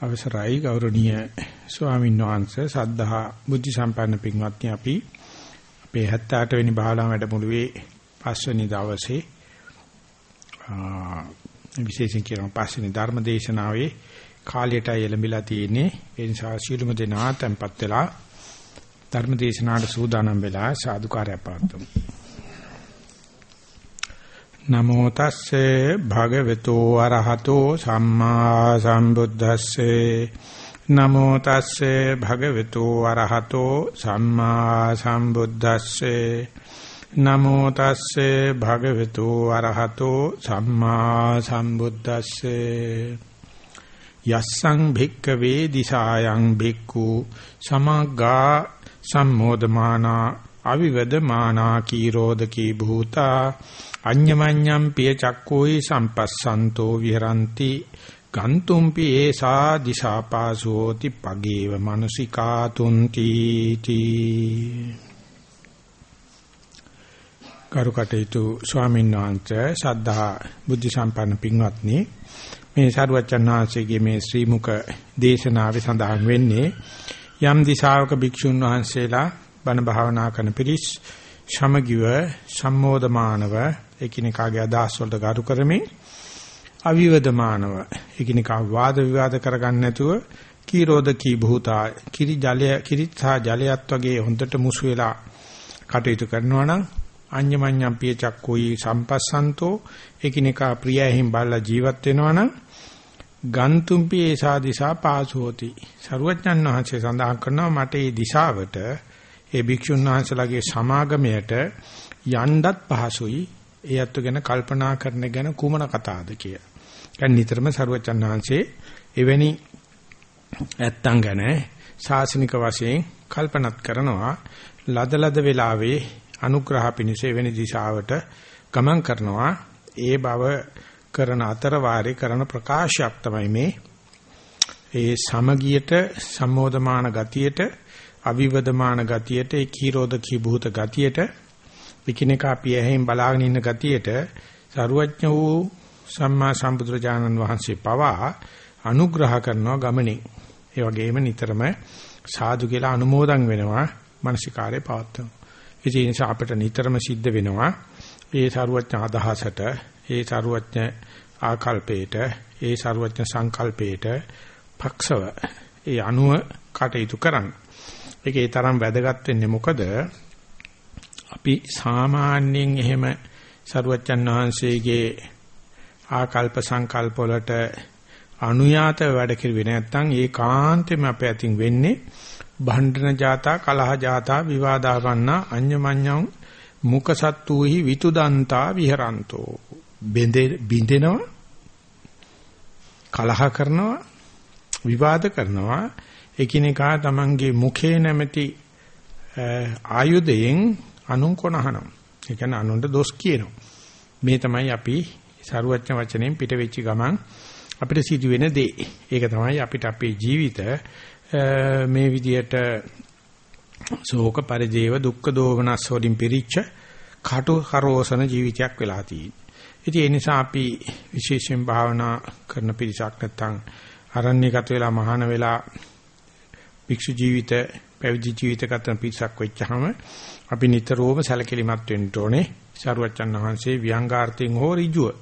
අවසරයි ගෞරවනීය ස්වාමීන් වහන්සේ. සද්ධා බුද්ධ සම්පන්න පින්වත්නි අපි අපේ 78 වෙනි භාවනා වැඩමුළුවේ පස්වෙනි දවසේ විශේෂයෙන් කියන පස්වෙනි ධර්ම දේශනාවේ කාලයටයි එළඹිලා තියෙන්නේ. ඒ නිසා ශීලමු දෙනා tempත් වෙලා ධර්ම දේශනාවට සූදානම් වෙලා සාදුකාරය පාත්තුමු නමෝ තස්සේ භගවතු අරහතෝ සම්මා සම්බුද්දස්සේ. නමෝ තස්සේ භගවතු අරහතෝ සම්මා සම්බුද්දස්සේ. නමෝ තස්සේ භගවතු අරහතෝ සම්මා සම්බුද්දස්සේ. යස්සං භික්කවේ දිසායන් භික්ඛු සමග්ගා සම්මෝදමානා අවිවදමානා කීරෝධකී භූතා අඤ්ඤමඤ්ඤම් පිය චක්කෝයි සම්පස්සන්තෝ විහරಂತಿ ගන්තුම්පි ඒසා දිසාපාසෝති පගේව මනසිකාතුන්ති තී. කරුකටේතු ස්වාමීන් වහන්සේ සද්ධා බුද්ධ සම්පන්න පින්වත්නි මේ සරුවචන් වහන්සේගේ මේ ශ්‍රී මුක දේශනාවේ සඳහන් වෙන්නේ යම් දිශාවක භික්ෂුන් වහන්සේලා බණ භාවනා කරන පිරිස් සමගිව සම්මෝධමානව එකිනෙකාගේ අදහස් වලට ගරු කරමින් අවිවදමානව එකිනෙකා වාද විවාද කරගන්න නැතුව කීරෝධකී භූතා කිරි ජලය කිරිත්සා ජලයත් වගේ හොඳට මුසු වෙලා කටයුතු කරනවා නම් අඤ්ඤමඤ්ඤම් පිය චක්කෝයි සම්පස්සන්තෝ එකිනෙකා ප්‍රියයෙන් බල්ලා ජීවත් වෙනවා නම් ගන්තුම්පි ඒසා දිසා පාසෝති සරුවඥන් වහන්සේ සඳහන් කරනවා මට මේ දිශාවට ඒ භික්ෂුන් වහන්සේලාගේ සමාගමයට යන්නත් පහසුයි. ඒ අත්තු ගැන කල්පනා කරන ගැන කුමන කතාවද කිය. දැන් නිතරම සරුවචන් වහන්සේ එවැනි ඇත්තන් ගැන ශාසනික වශයෙන් කල්පනාත් කරනවා. ලදලද වෙලාවේ අනුග්‍රහ පිණිස එවැනි දිශාවට ගමන් කරනවා. ඒ බව කරන අතර වාරේ කරන ප්‍රකාශයක් තමයි මේ. ඒ සමගියට සම්මෝධමාන ගතියට අවිවදමාන ගතියට ඒ කීරෝධකී භූත ගතියට විකිනකා පියෙහිම් බලාගෙන ඉන්න ගතියට සරුවඥ වූ සම්මා සම්බුදුරජාණන් වහන්සේ පවා අනුග්‍රහ කරනවා ගමනේ. ඒ වගේම නිතරම සාදු කියලා අනුමෝදන් වෙනවා මානසිකාරේ පවත්වන. ඒ නිසා අපිට නිතරම සිද්ධ වෙනවා ඒ සරුවඥ අදහසට, ඒ සරුවඥ ආකල්පයට, ඒ සරුවඥ සංකල්පයට පක්ෂව ඒ අනුව කටයුතු කරන්න. ඒකේ තරම් වැදගත් වෙන්නේ මොකද? අපි සාමාන්‍යයෙන් එහෙම සරුවච්චන් වහන්සේගේ ආකල්ප සංකල්ප වලට අනුයාත වැඩ කිරුවේ නැත්නම් ඒකාන්තෙම අපේ අතින් වෙන්නේ භණ්ඩන ජාතා කලහ ජාතා විවාදාවන්න අඤ්ඤමඤ්ඤං මුකසත්තුහි විතුදන්තා විහරන්තෝ. බින්දෙනවා කලහ කරනවා විවාද කරනවා. එකිනෙකා තමන්ගේ මුඛේ නැමැති ආයුධයෙන් අනුන් කොනහනවා. ඒ කියන්නේ අනුන්ට දොස් කියනවා. මේ තමයි අපි සරුවච්ච වචනෙන් පිට වෙච්ච ගමන් අපිට සිදුවෙන දේ. ඒක තමයි අපිට අපේ ජීවිත මේ විදියට ශෝක පරිදේව දුක්ඛ දෝමනස් වලින් පිරිච්ච කටු කරෝසන ජීවිතයක් වෙලා තියෙන්නේ. ඉතින් ඒ නිසා අපි විශේෂයෙන් භාවනා කරන පිරිසක් නැත්තම් අරණ්‍යගත වෙලා මහාන වෙලා භික්ෂු ජීවිත පැවිදි ජීවිත ගතන පිරිසක් වෙච්චහම අපි නිතරම සැලකිලිමත් වෙන්න ඕනේ. සරුවච්චන් වහන්සේ ව්‍යංගාර්ථයෙන් හෝ ඍජුව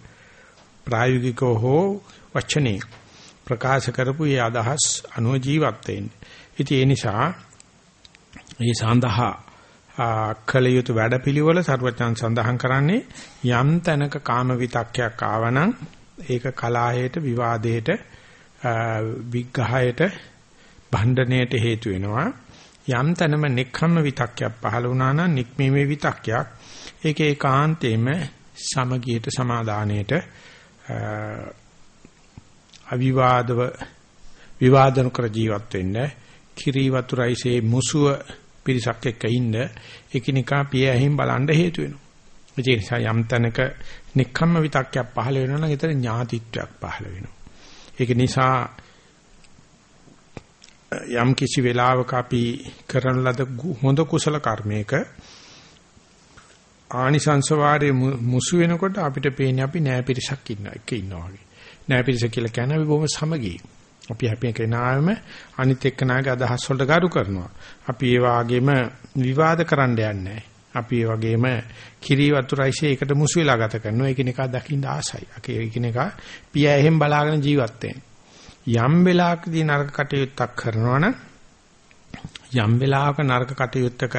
ප්‍රායෝගිකව හෝ වචනේ ප්‍රකාශ කරපු ඒ අදහස් අනුව ජීවත් වෙන්න. ඉතින් ඒ නිසා මේ සඳහා කල යුතු වැඩපිළිවෙල සරුවච්චන් සඳහන් කරන්නේ යම් තැනක කාම විතක්කයක් ආවනම් ඒක කලාහයට විවාදයට විග්‍රහයට භණ්ඩණයට හේතු වෙනවා යම් තැනම නික්ඛම්ම විතක්කයක් පහළ වුණා නම් නික්මීමේ විතක්කයක් ඒක ඒකාන්තයෙන්ම සමගියට සමාදානයට අවිවාදව විවාදන කර ජීවත් වෙන්න කිරි වතුරයිසේ මුසුව පිරිසක් එක්ක ඉන්න එකිනෙකා පිය ඇහිම් බලන්න හේතු වෙනවා. ඒ නිසා යම් තැනක නික්ඛම්ම විතක්කයක් පහළ වෙනවා නම් ඒතර ඥාතිත්වයක් පහළ වෙනවා. ඒක නිසා යම් කිසි වෙලාවක අපි කරන ලද හොඳ කුසල කර්මයක ආනිසංස වාරයේ මුසු වෙනකොට අපිට පේන්නේ අපි නෑ පිරිසක් ඉන්නවා එක ඉන්නවා වගේ. නෑ පිරිස කියලා කියන්නේ අපි බොහොම සමගී. අපි හැපෙන කෙනාම අනිත් එක්කනාගේ අදහස් වලට ගරු කරනවා. අපි ඒ වාගේම විවාද කරන්න යන්නේ අපි ඒ වගේම කිරි වතුරයිසේ එකට මුසු වෙලා ගත කරනවා. ඒකිනෙකා දකින්න ආසයි. අපි ඒකිනෙකා පිය එහෙම් බලාගෙන ජීවත් යම් වෙලාවකදී නරක කටයුත්තක් කරනවා නම් යම් වෙලාවක නරක කටයුත්තක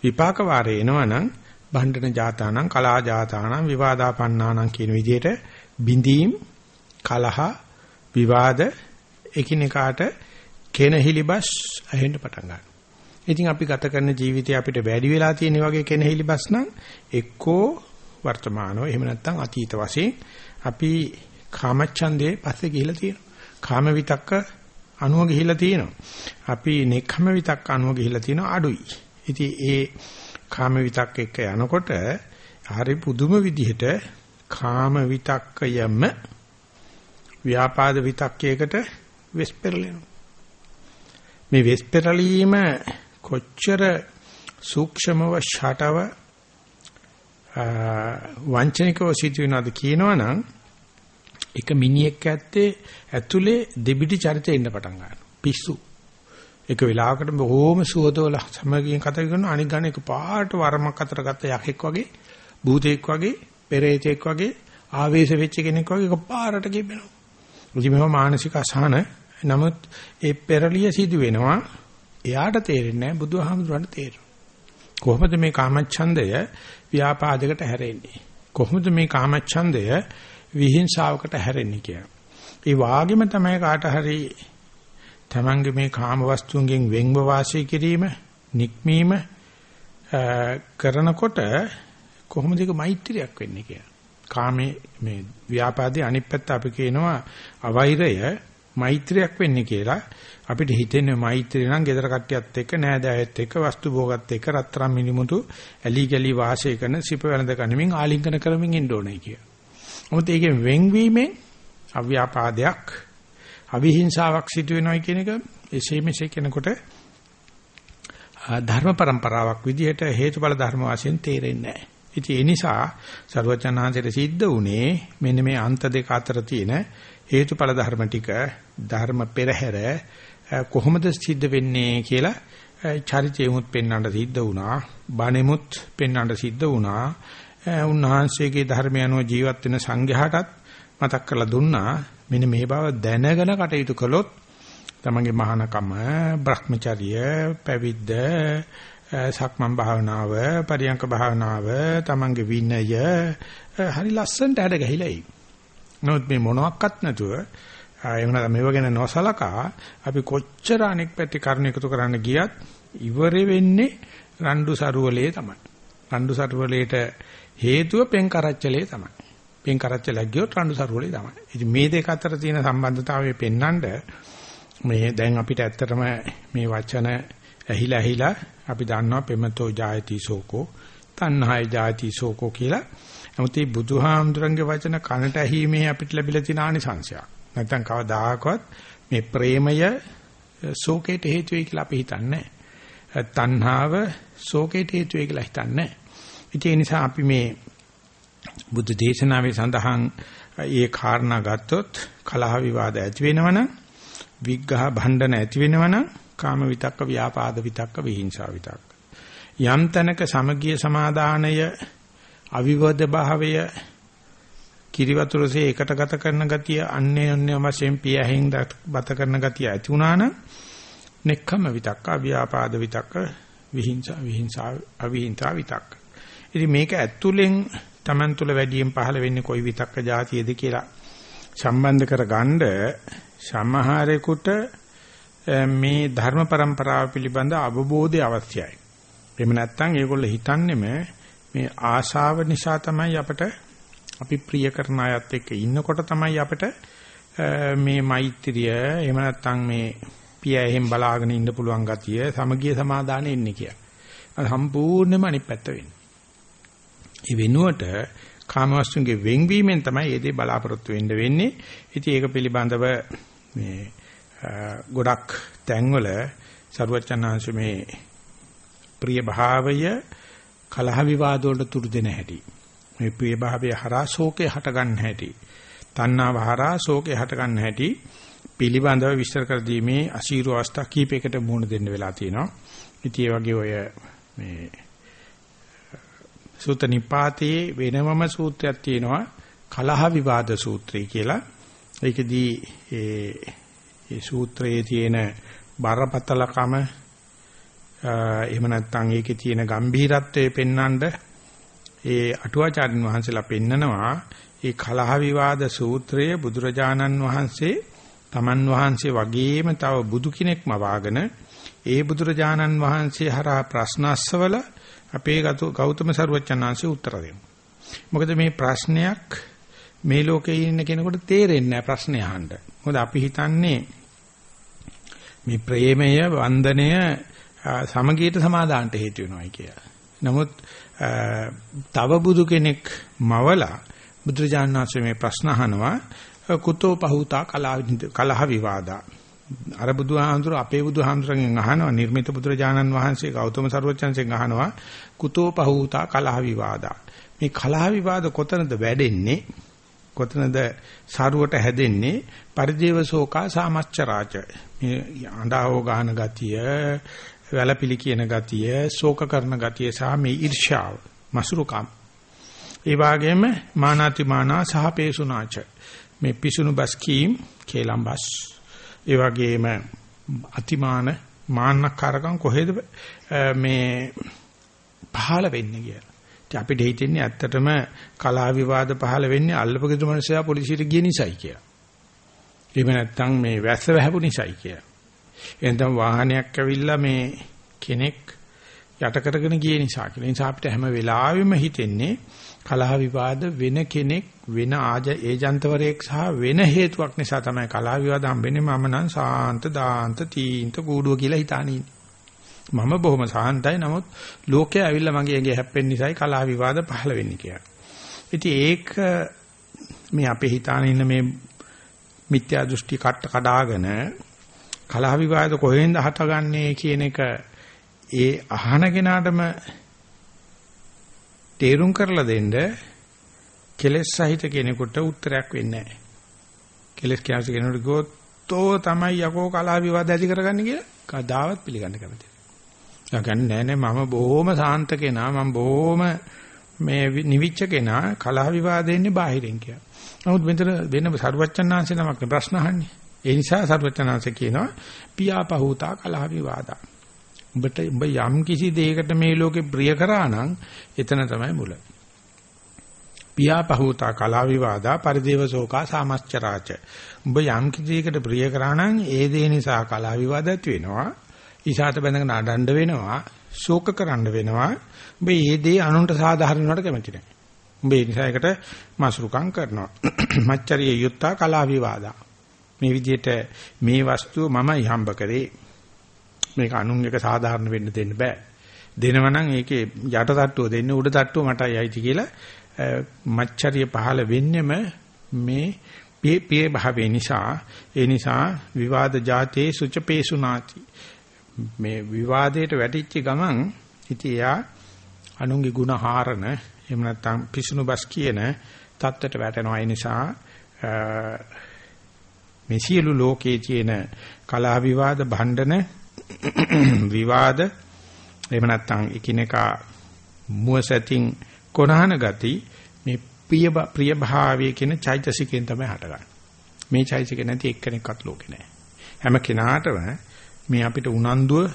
විපාක වාරේ එනවනම් බණ්ඩන ජාතානම් කලා ජාතානම් විවාදාපන්නානම් කියන විදිහට බිඳීම් කලහ විවාද එකිනෙකාට කෙනහිලිබස් ඇහෙන්න පටන් ගන්නවා. ඉතින් අපි ගත කරන ජීවිතය අපිට වැඩි වෙලා තියෙන වගේ කෙනහිලිබස් නම් එක්කෝ වර්තමානෝ එහෙම නැත්නම් අතීත වශයෙන් අපි කාමච්ඡන්දේ පස්සේ ගිහිලා තියෙනවා. කාම විතක්ක අනුව ගිහිලා තියෙනවා. අපි නෙක්ඛම විතක්ක අනුව ගිහිලා තියෙනවා අඩුයි. ඉතින් ඒ කාම විතක්ක එක්ක යනකොට හරි පුදුම විදිහට කාම විතක්කයම ව්‍යාපාද විතක්කයකට වෙස්පෙරලෙනවා. මේ වෙස්පෙරලීම කොච්චර සූක්ෂමව ෂටව වංචනිකව සිදුවෙනවද කියනවනම් එක මිනිහෙක් ඇත්තේ ඇතුලේ දෙබිඩි චරිතෙ ඉන්න පටන් ගන්නවා. පිස්සු. එක වෙලාවකට බොහොම සුවදවල සමගියෙන් කතා කරන අනික් ගන්න එක පාට වරමක් අතර ගත්ත යකෙක් වගේ භූතෙක් වගේ පෙරේතෙක් වගේ ආවේශ වෙච්ච කෙනෙක් වගේ එක පාරට ගෙබෙනවා. ඉතින් මේවා මානසික අසහන නමුත් ඒ පෙරලිය සිදු වෙනවා එයාට තේරෙන්නේ නැහැ බුදුහාමුදුරන්ට තේරෙනවා. කොහොමද මේ කාමච්ඡන්දය ව්‍යාපාදයකට හැරෙන්නේ? කොහොමද මේ කාමච්ඡන්දය විහිංසාවකට හැරෙන්නේ කියලා. ඒ වාගෙම තමයි කාට හරි තමන්ගේ මේ කාම වස්තුන්ගෙන් වෙන්ව වාසය කිරීම, නික්මීම කරනකොට කොහොමද ඒක මෛත්‍රියක් වෙන්නේ කියලා. කාමේ මේ ව්‍යාපාදේ අනිත් පැත්ත අපි කියනවා අවෛරය මෛත්‍රියක් වෙන්නේ කියලා. අපිට හිතෙන්නේ මෛත්‍රිය නම් gedara කට්ටියත් එක්ක නෑදෑයත් එක්ක වස්තු භෝගත් එක්ක රත්තරන් මිනිමුතු ඇලි ගලි වාසය කරන සිප වෙනද ගනිමින් ආලිංගන කරමින් ඉන්න ඕනේ කියලා. මොකද ඒකෙන් වෙන්වීමෙන් අව්‍යාපාදයක් අවිහිංසාවක් සිදු වෙනවා කියන එක එසේ මෙසේ කෙනෙකුට ධර්ම પરම්පරාවක් විදිහට හේතුඵල ධර්ම වශයෙන් තේරෙන්නේ නැහැ. ඉතින් ඒ නිසා සරුවචනාංශයට සිද්ධ වුණේ මෙන්න මේ අන්ත දෙක අතර තියෙන හේතුඵල ධර්ම ටික ධර්ම පෙරහැර කොහොමද සිද්ධ වෙන්නේ කියලා චරිතයමුත් පෙන්වන්නට සිද්ධ වුණා. බණෙමුත් පෙන්වන්නට සිද්ධ වුණා. උන්වහන්සේගේ ධර්මය අනුව ජීවත් වෙන සංඝයාටත් මතක් කරලා දුන්නා. මෙන්න මේ බව දැනගෙන කටයුතු කළොත් තමන්ගේ මහානකම, Brahmacharya, පැවිද්ද, සක්මන් භාවනාව, පරියංක භාවනාව, තමන්ගේ විනය හරි ලස්සනට හැඩ ගැහිලා ඉයි. නමුත් මේ මොනවත් නැතුව එහෙම නැත්නම් මේව ගැන නොසලකා අපි කොච්චර අනෙක් පැත්තේ කරුණ එකතු කරන්න ගියත් ඉවර වෙන්නේ රණ්ඩු සරුවලේ තමයි. රණ්ඩු සරුවලේට හේතුව පෙන් කරච්චලේ තමයි. පෙන් කරච්චල ගියොත් රණ්ඩු සරුවලේ තමයි. ඉතින් මේ දෙක අතර තියෙන සම්බන්ධතාවය පෙන්වන්න මේ දැන් අපිට ඇත්තටම මේ වචන ඇහිලා ඇහිලා අපි දන්නවා පෙමතෝ ජායති සෝකෝ තණ්හාය ජායති සෝකෝ කියලා. නමුත් මේ බුදුහාමුදුරන්ගේ වචන කනට ඇහිීමේ අපිට ලැබිලා තියෙන ආනිසංශයක්. නැත්තම් කවදාකවත් මේ ප්‍රේමය ශෝකයට හේතු වෙයි කියලා අපි හිතන්නේ තණ්හාව ශෝකයට හේතු වෙයි කියලා හිතන්නේ ඒ නිසා අපි මේ බුද්ධ දේශනාවේ සඳහන් ඒ කාරණා ගත්තොත් කලහ විවාද ඇති වෙනවනම් විග්ඝහ භණ්ඩන ඇති වෙනවනම් කාම විතක්ක ව්‍යාපාද විතක්ක විහිංසා විතක්ක. යම් තැනක සමගිය සමාදානය අවිවද භාවය කිරිවතුරසේ එකට ගත කරන ගතිය අන්නේ අන්නේ වශයෙන් පියහෙන් බත කරන ගතිය ඇති වුණා නම් නෙක්ඛම විතක්ක අව්‍යාපාද විතක්ක විහිංසා විහිංසා අවිහිංසා විතක්ක. ඉතින් මේක ඇතුලෙන් Taman තුල වැඩියෙන් පහළ වෙන්නේ කොයි විතක්ක જાතියද කියලා සම්බන්ධ කරගන්න සමහරෙකුට මේ ධර්ම પરම්පරාව පිළිබඳ අවබෝධය අවශ්‍යයි. එහෙම නැත්නම් ඒගොල්ලෝ හිතන්නේම මේ ආශාව නිසා තමයි අපට අපි ප්‍රිය කරන අයත් එක්ක ඉන්නකොට තමයි අපට මේ මෛත්‍රිය එහෙම නැත්නම් මේ පියයෙන් බලාගෙන ඉන්න පුළුවන් ගතිය සමගිය සමාදානෙ ඉන්නේ කියලා. සම්පූර්ණයෙන්ම අනිත් පැත්ත වෙන්නේ. ඒ වෙනුවට කාමවස්තුන්ගේ වෙන්වීමෙන් තමයි ඒ දේ බලාපොරොත්තු වෙන්න වෙන්නේ. ඉතින් ඒක පිළිබඳව මේ ගොඩක් තැන්වල සරුවචනාංශ මේ ප්‍රිය භාවය කලහ විවාද වලට තුරු දෙන හැටි. මේ ප්‍රිය භාවය හරහා ශෝකේ හට ගන්න හැටි. තණ්හාව හරහා ශෝකේ හට ගන්න හැටි පිළිබඳව විස්තර කර දීමේ අශීරු අවස්ථා කීපයකට මුහුණ දෙන්න වෙලා තියෙනවා. ඉතින් ඒ වගේ ඔය මේ සූත නිපාතයේ වෙනමම සූත්‍රයක් තියෙනවා කලහ විවාද සූත්‍රය කියලා. ඒකෙදී ඒ ඒ සූත්‍රයේ තියෙන බරපතලකම එහෙම නැත්නම් ඒකේ තියෙන gambhiratවය පෙන්වන්න ඒ අටුවාචාර්යන් වහන්සේලා පෙන්නනවා ඒ කලහ විවාද සූත්‍රයේ බුදුරජාණන් වහන්සේ තමන් වහන්සේ වගේම තව බුදු කෙනෙක්ම වාගෙන ඒ බුදුරජාණන් වහන්සේ හරහා ප්‍රශ්න අස්සවල අපේ ගෞතම සරුවචනාංශේ උත්තර දෙනවා. මොකද මේ ප්‍රශ්නයක් මේ ලෝකේ ඉන්න කෙනෙකුට තේරෙන්නේ නැහැ ප්‍රශ්නේ අහන්න. මොකද අපි හිතන්නේ මේ ප්‍රේමය වන්දනය සමගියට සමාදානට හේතු වෙනවායි කියලා. නමුත් තව බුදු කෙනෙක් මවලා බුදුරජාණන් වහන්සේ මේ ප්‍රශ්න අහනවා කුතෝ පහුතා කලහ විවාදා අර බුදුහාමුදුර අපේ බුදුහාමුදුරගෙන් අහනවා නිර්මිත බුදුරජාණන් වහන්සේ ගෞතම සර්වචන්සෙන් අහනවා කුතෝ පහූතා කලහ විවාදා. මේ කලහ විවාද කොතනද වැඩෙන්නේ? කොතනද සරුවට හැදෙන්නේ? පරිදේව ශෝකා සාමච්චරාච මේ අඬාවෝ ගහන ගතිය වැළපිලි කියන ගතිය ශෝක කරන ගතිය සහ මේ ඊර්ෂ්‍යාව මසුරුකම්. ඒ වගේම මානාති මානා සහ පේසුනාච. මේ පිසුණු බස් කීම් කේලම්බස් ඒ වගේම අතිමාන මාන්නකාරකම් කොහෙද මේ පහළ වෙන්නේ කියලා. ඉතින් අපිට හිතෙන්නේ ඇත්තටම කලා විවාද පහළ වෙන්නේ අල්ලපගෙදර මිනිස්සයා පොලිසියට ගිය නිසායි කියලා. එහෙම නැත්නම් මේ වැස්ස වැහපු නිසායි කියලා. එහෙනම් වාහනයක් ඇවිල්ලා මේ කෙනෙක් යට කරගෙන ගිය නිසා කියලා. ඒ නිසා අපිට හැම වෙලාවෙම හිතෙන්නේ කලහ විවාද වෙන කෙනෙක් වෙන ආජ ඒජන්තවරයෙක් සහ වෙන හේතුවක් නිසා තමයි කලහ විවාද හම්බෙන්නේ. මම නම් සාන්ත දාන්ත තීන්ත කූඩුව කියලා හිතානේ මම බොහොම සාන්තයි. නමුත් ලෝකයේ ඇවිල්ලා මගේ ඇඟේ හැප්පෙන්න නිසායි කලහ විවාද පහළ වෙන්නේ කියලා. ඉතින් ඒක මේ අපේ හිතාන ඉන්න මේ මිත්‍යා දෘෂ්ටි කට කඩාගෙන කලහ විවාද කොහෙන්ද හටගන්නේ කියන එක ඒ අහන කෙනාටම තේරුම් කරලා දෙන්න කෙලෙස් සහිත කෙනෙකුට උත්තරයක් වෙන්නේ නැහැ. කෙලෙස් කියනස කෙනෙකුට ගොතෝ තමයි යකෝ කලහ විවාද ඇති කරගන්නේ කියලා කදාවත් පිළිගන්න කැමති නැහැ. ගන්න නෑ නෑ මම බොහොම සාන්ත කෙනා මම බොහොම මේ නිවිච්ච කෙනා කලහ විවාදෙන්නේ බාහිරින් කියලා. නමුත් මෙතන වෙන සරුවච්චන්හන්සේ නමක් ප්‍රශ්න අහන්නේ. ඒ නිසා සරුවච්චන්හන්සේ කියනවා පියාපහූතා කලහ විවාදා. උඹට උඹ යම් කිසි දෙයකට මේ ලෝකේ ප්‍රිය කරා නම් එතන තමයි මුල. පියාපහූතා කලා විවාදා පරිදේව ශෝකා සාමච්චරාච. උඹ යම් කිසි දෙයකට ප්‍රිය කරා නම් ඒ දේ නිසා කලා විවාද ඇති වෙනවා. ඊසాత බැඳගෙන අඬන්න වෙනවා. ශෝක කරන්න වෙනවා. උඹ මේ දේ අනුන්ට සාධාරණ වලට කැමති නැහැ. උඹ ඒ නිසා ඒකට මසුරුකම් කරනවා. මච්චරිය යුත්තා කලා විවාදා. මේ විදිහට මේ වස්තුව මමයි හම්බ කරේ මේක අනුන් එක සාධාරණ වෙන්න දෙන්න බෑ. දෙනවනම් ඒකේ යට තට්ටුව දෙන්න උඩ තට්ටුව මටයි අයිති කියලා මච්චරිය පහළ වෙන්නෙම මේ පිය භාවේ නිසා. ඒ නිසා විවාද જાතේ සුචපේසුනාති. මේ විවාදයට වැටිච්ච ගමන් ඉතින් එයා අනුන්ගේ ಗುಣ හාරන එහෙම නැත්නම් පිසුණු බස් කියන தත්ත්වයට වැටෙනවා. ඒ නිසා මේ සියලු ලෝකයේ තියෙන කලා විවාද භණ්ඩන විවාද එහෙම නැත්නම් එකිනෙකා මුවසැතින් කොනහන ගති මේ ප්‍රිය ප්‍රිය භාවයේ කියන චෛතසිකෙන් තමයි හටගන්නේ. මේ චෛතසික නැති එක්කෙනෙක්වත් ලෝකේ නැහැ. හැම කෙනාටම මේ අපිට උනන්දුව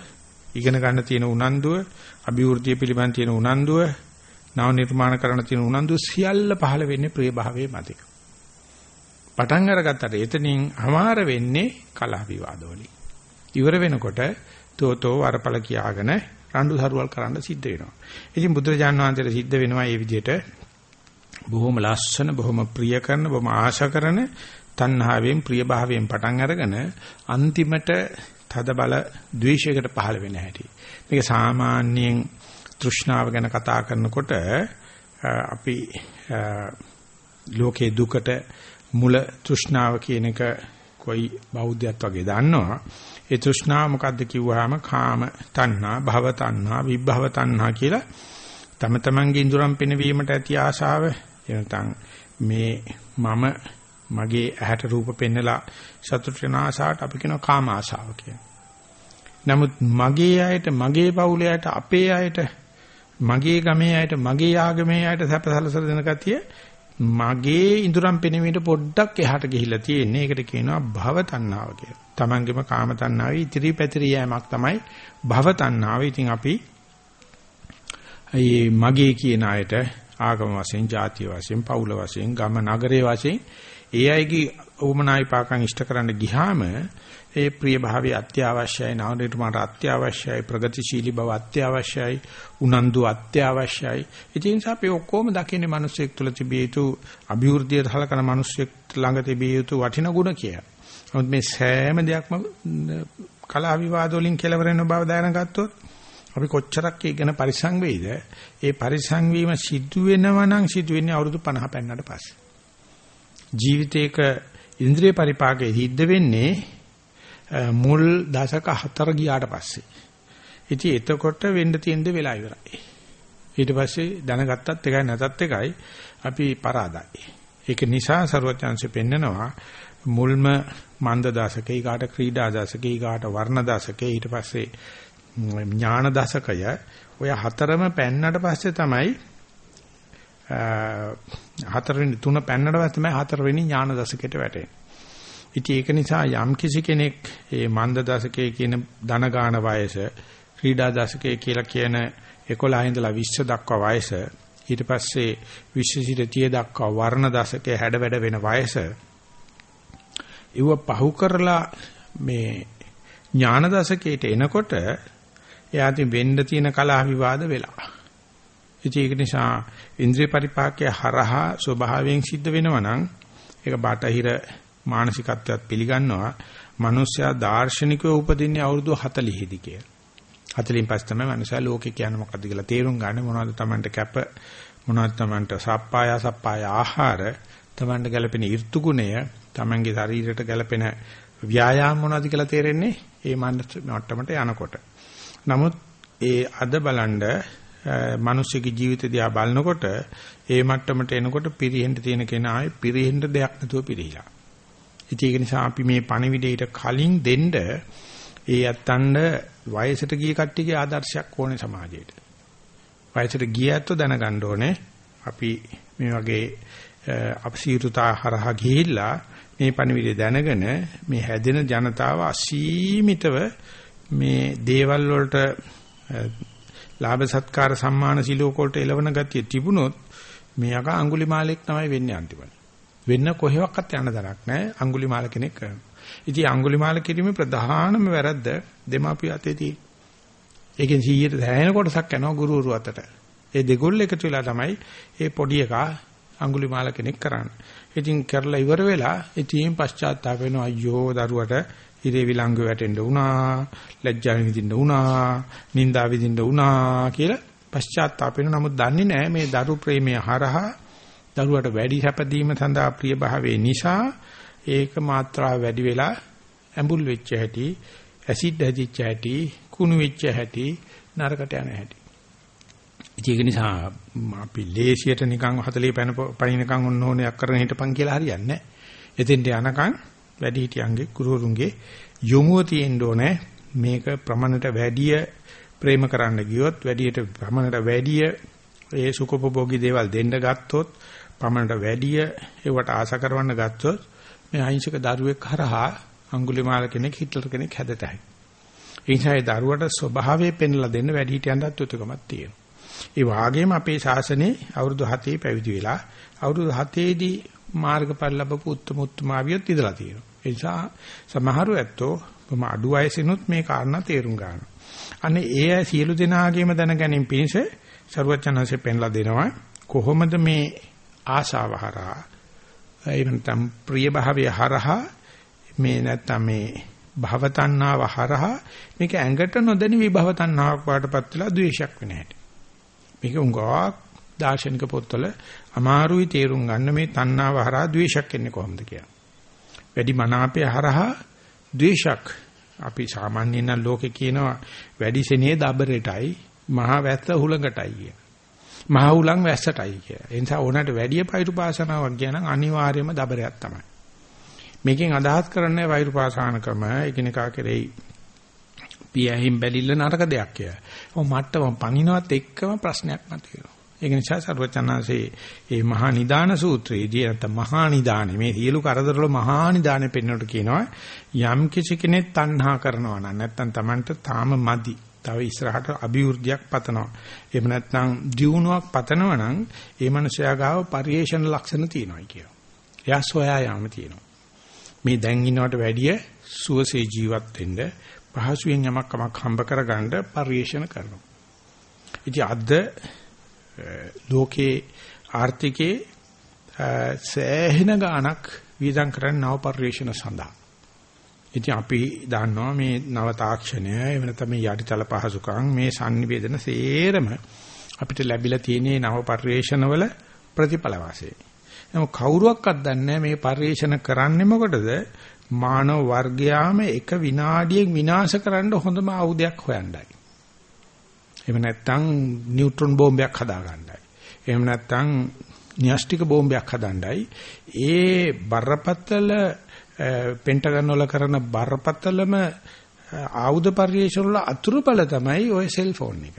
ඉගෙන ගන්න තියෙන උනන්දුව, අභිවෘද්ධිය පිළිබඳ තියෙන උනන්දුව, නව නිර්මාණ කරන්න තියෙන උනන්දුව සියල්ල පහළ වෙන්නේ ප්‍රිය භාවයේ මතේ. පටන් අරගත්තට එතනින් අමාර වෙන්නේ කලහ විවාද වලින්. ඉවර වෙනකොට තෝතෝ වරපල කියාගෙන රණ්ඩු සරුවල් කරන්න සිද්ධ වෙනවා. ඉතින් බුදුරජාණන් වහන්සේට සිද්ධ වෙනවා මේ විදිහට බොහොම ලස්සන බොහොම ප්‍රිය කරන බොහොම ආශා කරන තණ්හාවෙන් ප්‍රිය භාවයෙන් පටන් අරගෙන අන්තිමට තද බල ද්වේෂයකට පහළ වෙන හැටි. මේක සාමාන්‍යයෙන් තෘෂ්ණාව ගැන කතා කරනකොට අපි ලෝකේ දුකට මුල තෘෂ්ණාව කියන එක කොයි බෞද්ධයත් වගේ දන්නවා. ඒ තෘෂ්ණාව මොකද්ද කිව්වහම කාම තණ්හා, භව තණ්හා, විභව තණ්හා කියලා තම තමන්ගේ ඉඳුරම් පිනවීමට ඇති ආශාව එනතන් මේ මම මගේ ඇහැට රූප පෙන්නලා සතුට වෙන ආසාවට අපි කියනවා කාම ආසාව කියලා. නමුත් මගේ අයට, මගේ පවුලේ අයට, අපේ අයට, මගේ ගමේ අයට, මගේ ආගමේ අයට සැපසලසල දෙන කතිය මගේ ඉඳුරම් පෙනෙමිට පොඩ්ඩක් එහාට ගිහිලා තියෙන්නේ. ඒකට කියනවා භව තණ්හාව කියලා. Tamangema කාම තණ්හාවේ ඉතිරි පැතිරි යෑමක් තමයි භව තණ්හාව. ඉතින් අපි මේ මගේ කියන අයට ආගම වශයෙන්, ජාතිය වශයෙන්, පවුල වශයෙන්, ගම නගරයේ වශයෙන් ඒ අයගේ උමනායි පාකම් ඉෂ්ට කරන්න ගියාම ඒ ප්‍රිය භාවය අත්‍යවශ්‍යයි නාමයට මට අත්‍යවශ්‍යයි ප්‍රගතිශීලී බව අත්‍යවශ්‍යයි උනන්දු අත්‍යවශ්‍යයි ඉතින් අපි ඔක්කොම දකින්නේ මිනිස්සෙක් තුළ තිබිය යුතු අභිවෘද්ධිය සලකන මිනිස්සෙක් ළඟ තිබිය යුතු වටින ගුණ කියලා. නමුත් මේ සෑම දෙයක්ම කලා විවාද වලින් කෙලවර වෙන බව දැනගත්තොත් අපි කොච්චරක් ඒ ගැන පරිසං වෙයිද? ඒ පරිසං වීම සිදු වෙනවා නම් සිදු වෙන්නේ අවුරුදු 50 පෙන්නට පස්සේ. ජීවිතේක ඉන්ද්‍රිය පරිපාකයේ හිද්ද වෙන්නේ මුල් දශක හතර ගියාට පස්සේ. ඉතින් එතකොට වෙන්න තියෙන දේ වෙලා ඉවරයි. ඊට පස්සේ දැනගත්තත් එකයි නැතත් එකයි අපි පරාදයි. ඒක නිසා ਸਰවඥාන්සේ පෙන්නනවා මුල්ම මන්ද දශකේ ඊගාට ක්‍රීඩා දශකේ ඊගාට වර්ණ දශකේ ඊට පස්සේ ඥාන දශකය ඔය හතරම පෙන්නට පස්සේ තමයි හතරවෙනි තුන පෙන්නට පස්සේ තමයි හතරවෙනි ඥාන දශකයට වැටෙන්නේ. ඉතින් ඒක නිසා යම් කිසි කෙනෙක් මේ මන්ද දශකයේ කියන ධන ගාන වයස ක්‍රීඩා දශකයේ කියලා කියන 11 ඉඳලා 20 දක්වා වයස ඊට පස්සේ 20 සිට 30 දක්වා වර්ණ දශකයේ හැඩ වැඩ වෙන වයස ඉව පහු කරලා මේ ඥාන දශකයට එනකොට එයාට වෙන්න තියෙන කලහ විවාද වෙලා. ඉතින් ඒක නිසා ඉන්ද්‍රිය පරිපාකයේ හරහා ස්වභාවයෙන් සිද්ධ වෙනවා නම් ඒක බාටහිර මානසිකත්වයක් පිළිගන්නවා. මිනිස්සයා දාර්ශනිකව උපදින්නේ අවුරුදු 40 දී කියලා. 40න් පස්සේ තමයි මිනිසා ලෝකේ කියන්නේ මොකද්ද කියලා තේරුම් ගන්න මොනවද Tamanට කැප මොනවද Tamanට සප්පාය සප්පාය ආහාර Tamanට ගැලපෙන ඍතු ගුණය Tamanගේ ශරීරයට ගැලපෙන ව්‍යායාම මොනවද කියලා තේරෙන්නේ ඒ මට්ටමට යනකොට. නමුත් ඒ අද බලන්න මිනිස්සුගේ ජීවිත දිහා බලනකොට ඒ මට්ටමට එනකොට පිරෙහෙන්න තියෙන කෙනායි පිරෙහෙන්න දෙයක් නැතුව පිරিলা. ඉතින් ඒක නිසා අපි මේ පණිවිඩයට කලින් දෙන්න ඒ යත්තන්ඩ වයසට ගිය කට්ටියගේ ආදර්ශයක් ඕනේ සමාජයට. වයසට ගියැත්තෝ දැනගන්න ඕනේ අපි මේ වගේ අපසීරුතා හරහා ගිහිල්ලා මේ පණිවිඩය දැනගෙන මේ හැදෙන ජනතාව අසීමිතව මේ දේවල් වලට ලාභ සත්කාර සම්මාන සිලෝක වලට එළවන ගතිය තිබුණොත් මේ යක අඟුලිමාලෙක් තමයි වෙන්නේ අන්තිමට. වෙන්න කොහෙවත් යන්න දරක් නැහැ අඟුලිමාල කෙනෙක් කරනවා. ඉතින් අඟුලිමාල කිරීමේ ප්‍රධානම වැරද්ද දෙමාපිය අතේ තියෙන. ඒකෙන් 100ට දැහැෙන කොටසක් යනවා ගුරුවරු අතට. ඒ දෙගොල්ල එකතු වෙලා තමයි ඒ පොඩි එකා අඟුලිමාල කෙනෙක් කරන්නේ. ඉතින් කරලා ඉවර වෙලා ඉතින් පශ්චාත්තාප වෙනවා අයියෝ දරුවට ඉරේ විලංගු වැටෙන්න උනා, ලැජ්ජා විඳින්න උනා, නිന്ദා විඳින්න උනා කියලා පශ්චාත්තාප වෙන නමුත් දන්නේ නැහැ මේ දරු ප්‍රේමය හරහා දරුවට වැඩි සැපදීම සඳහා ප්‍රිය භාවයේ නිසා ඒක මාත්‍රාව වැඩි වෙලා ඇඹුල් වෙච්ච හැටි, ඇසිඩ් හැදිච්ච හැටි, කුණු වෙච්ච හැටි, නරකට යන හැටි. ඒක නිසා අපි ලේසියට නිකන් 40 පැන පණිනකන් ඔන්න ඕනයක් කරගෙන හිටපන් කියලා හරියන්නේ නැහැ. එතෙන්ට යනකන් වැඩි හිටියන්ගේ ගුරුවරුන්ගේ යොමුව තියෙන්න ඕනේ මේක ප්‍රමණයට වැඩිය ප්‍රේම කරන්න ගියොත් වැඩියට ප්‍රමණයට වැඩිය ඒ සුඛෝපභෝගී දේවල් දෙන්න ගත්තොත් පමණට වැඩිය ඒවට ආශා කරවන්න ගත්තොත් මේ අහිංසක දරුවෙක් හරහා අඟුලිමාල කෙනෙක් හිට්ලර් කෙනෙක් හැදතයි. ඒ නිසා ඒ දරුවට ස්වභාවය පෙන්ලා දෙන්න වැඩි හිටියන්ටත් උතුකමක් තියෙනවා. ඒ වාගේම අපේ ශාසනයේ අවුරුදු 7 පැවිදි වෙලා අවුරුදු 7 දී මාර්ගඵල ලැබපු උත්තම උත්තමාවියත් ඉඳලා තියෙනවා. ඒ නිසා සමහරු ඇත්තෝ මම අඩු වයසිනුත් මේ කාරණා තේරුම් ගන්නවා. අනේ ඒ සියලු දෙනාගේම දැන ගැනීම පිණිස ਸਰවචනanse පෙන්ලා දෙනවා කොහොමද මේ ආශාව හරහා එහෙම නැත්නම් ප්‍රිය භාවය හරහා මේ නැත්නම් මේ භව තණ්හාව හරහා මේක ඇඟට නොදැනි විභව තණ්හාවක් වඩටපත් වෙලා ද්වේෂයක් වෙන හැටි. මේක උංගා දාර්ශනික පොත්වල අමාරුයි තේරුම් ගන්න මේ තණ්හාව හරහා ද්වේෂයක් එන්නේ කොහොමද කියලා. වැඩි මනාපය හරහා ද්වේෂක් අපි සාමාන්‍යයෙන් ලෝකේ කියනවා වැඩි සෙනෙහ දබරටයි මහා වැස්ස හුලඟටයි කියන. මහ උලන් වැස්සටයි කියලා. ඒ නිසා ඕනට වැඩි පෛරු පාසනාවක් කියන අනිවාර්යයෙන්ම දබරයක් තමයි. මේකෙන් අදහස් කරන්නේ වෛරුපාසාන ක්‍රම එකිනෙකා කෙරෙහි පියහින් බැලිල්ල නරක දෙයක් කියලා. ඔව් මට්ටම පණිනවත් එක්කම ප්‍රශ්නයක් මතුවෙනවා. ඒක නිසා සර්වචනාසේ මේ මහා නිදාන සූත්‍රයේදී නැත්නම් මහා නිදානේ මේ සියලු කරදරවල මහා නිදානේ පෙන්වන්නට කියනවා යම් කිසි කෙනෙක් තණ්හා කරනවා නම් නැත්නම් Tamanට තාම මදි. තව ඉස්සරහට අභිවෘද්ධියක් පතනවා. එහෙම නැත්නම් දියුණුවක් පතනවා නම් ඒ මනුස්සයා ගාව පරිේශන ලක්ෂණ තියෙනවා කියනවා. එයා සොයා යාම තියෙනවා. මේ දැන් ඉන්නවට වැඩිය සුවසේ ජීවත් වෙන්න පහසුවෙන් යමක් කමක් හම්බ කරගන්න පරිේශන කරනවා. ඉතින් අද ලෝකේ ආර්ථිකේ සෑහෙන ගාණක් වියදම් කරන නව පරිශ්‍රණ සඳහා. ඉතින් අපි දන්නවා මේ නව තාක්ෂණය එහෙම නැත්නම් මේ යටිතල පහසුකම් මේ sannivedana සේරම අපිට ලැබිලා තියෙන නව පරිශ්‍රණවල ප්‍රතිඵල වාසේ. නමුත් කවුරුවක්වත් දන්නේ මේ පරිශ්‍රණ කරන්නේ මොකටද? මානව වර්ගයාම එක විනාඩියෙන් විනාශ කරන්න හොඳම ආයුධයක් හොයන්නයි. එහෙම නැත්නම් නියුට්‍රෝන බෝම්බයක් හදාගන්නයි. එහෙම නැත්නම් න්‍යෂ්ටික බෝම්බයක් හදන්නයි. ඒ බරපතල පෙන්ටගන් වල කරන බරපතලම ආයුධ පරිශන වල අතුරුඵල තමයි ওই සෙල්ෆෝන් එක.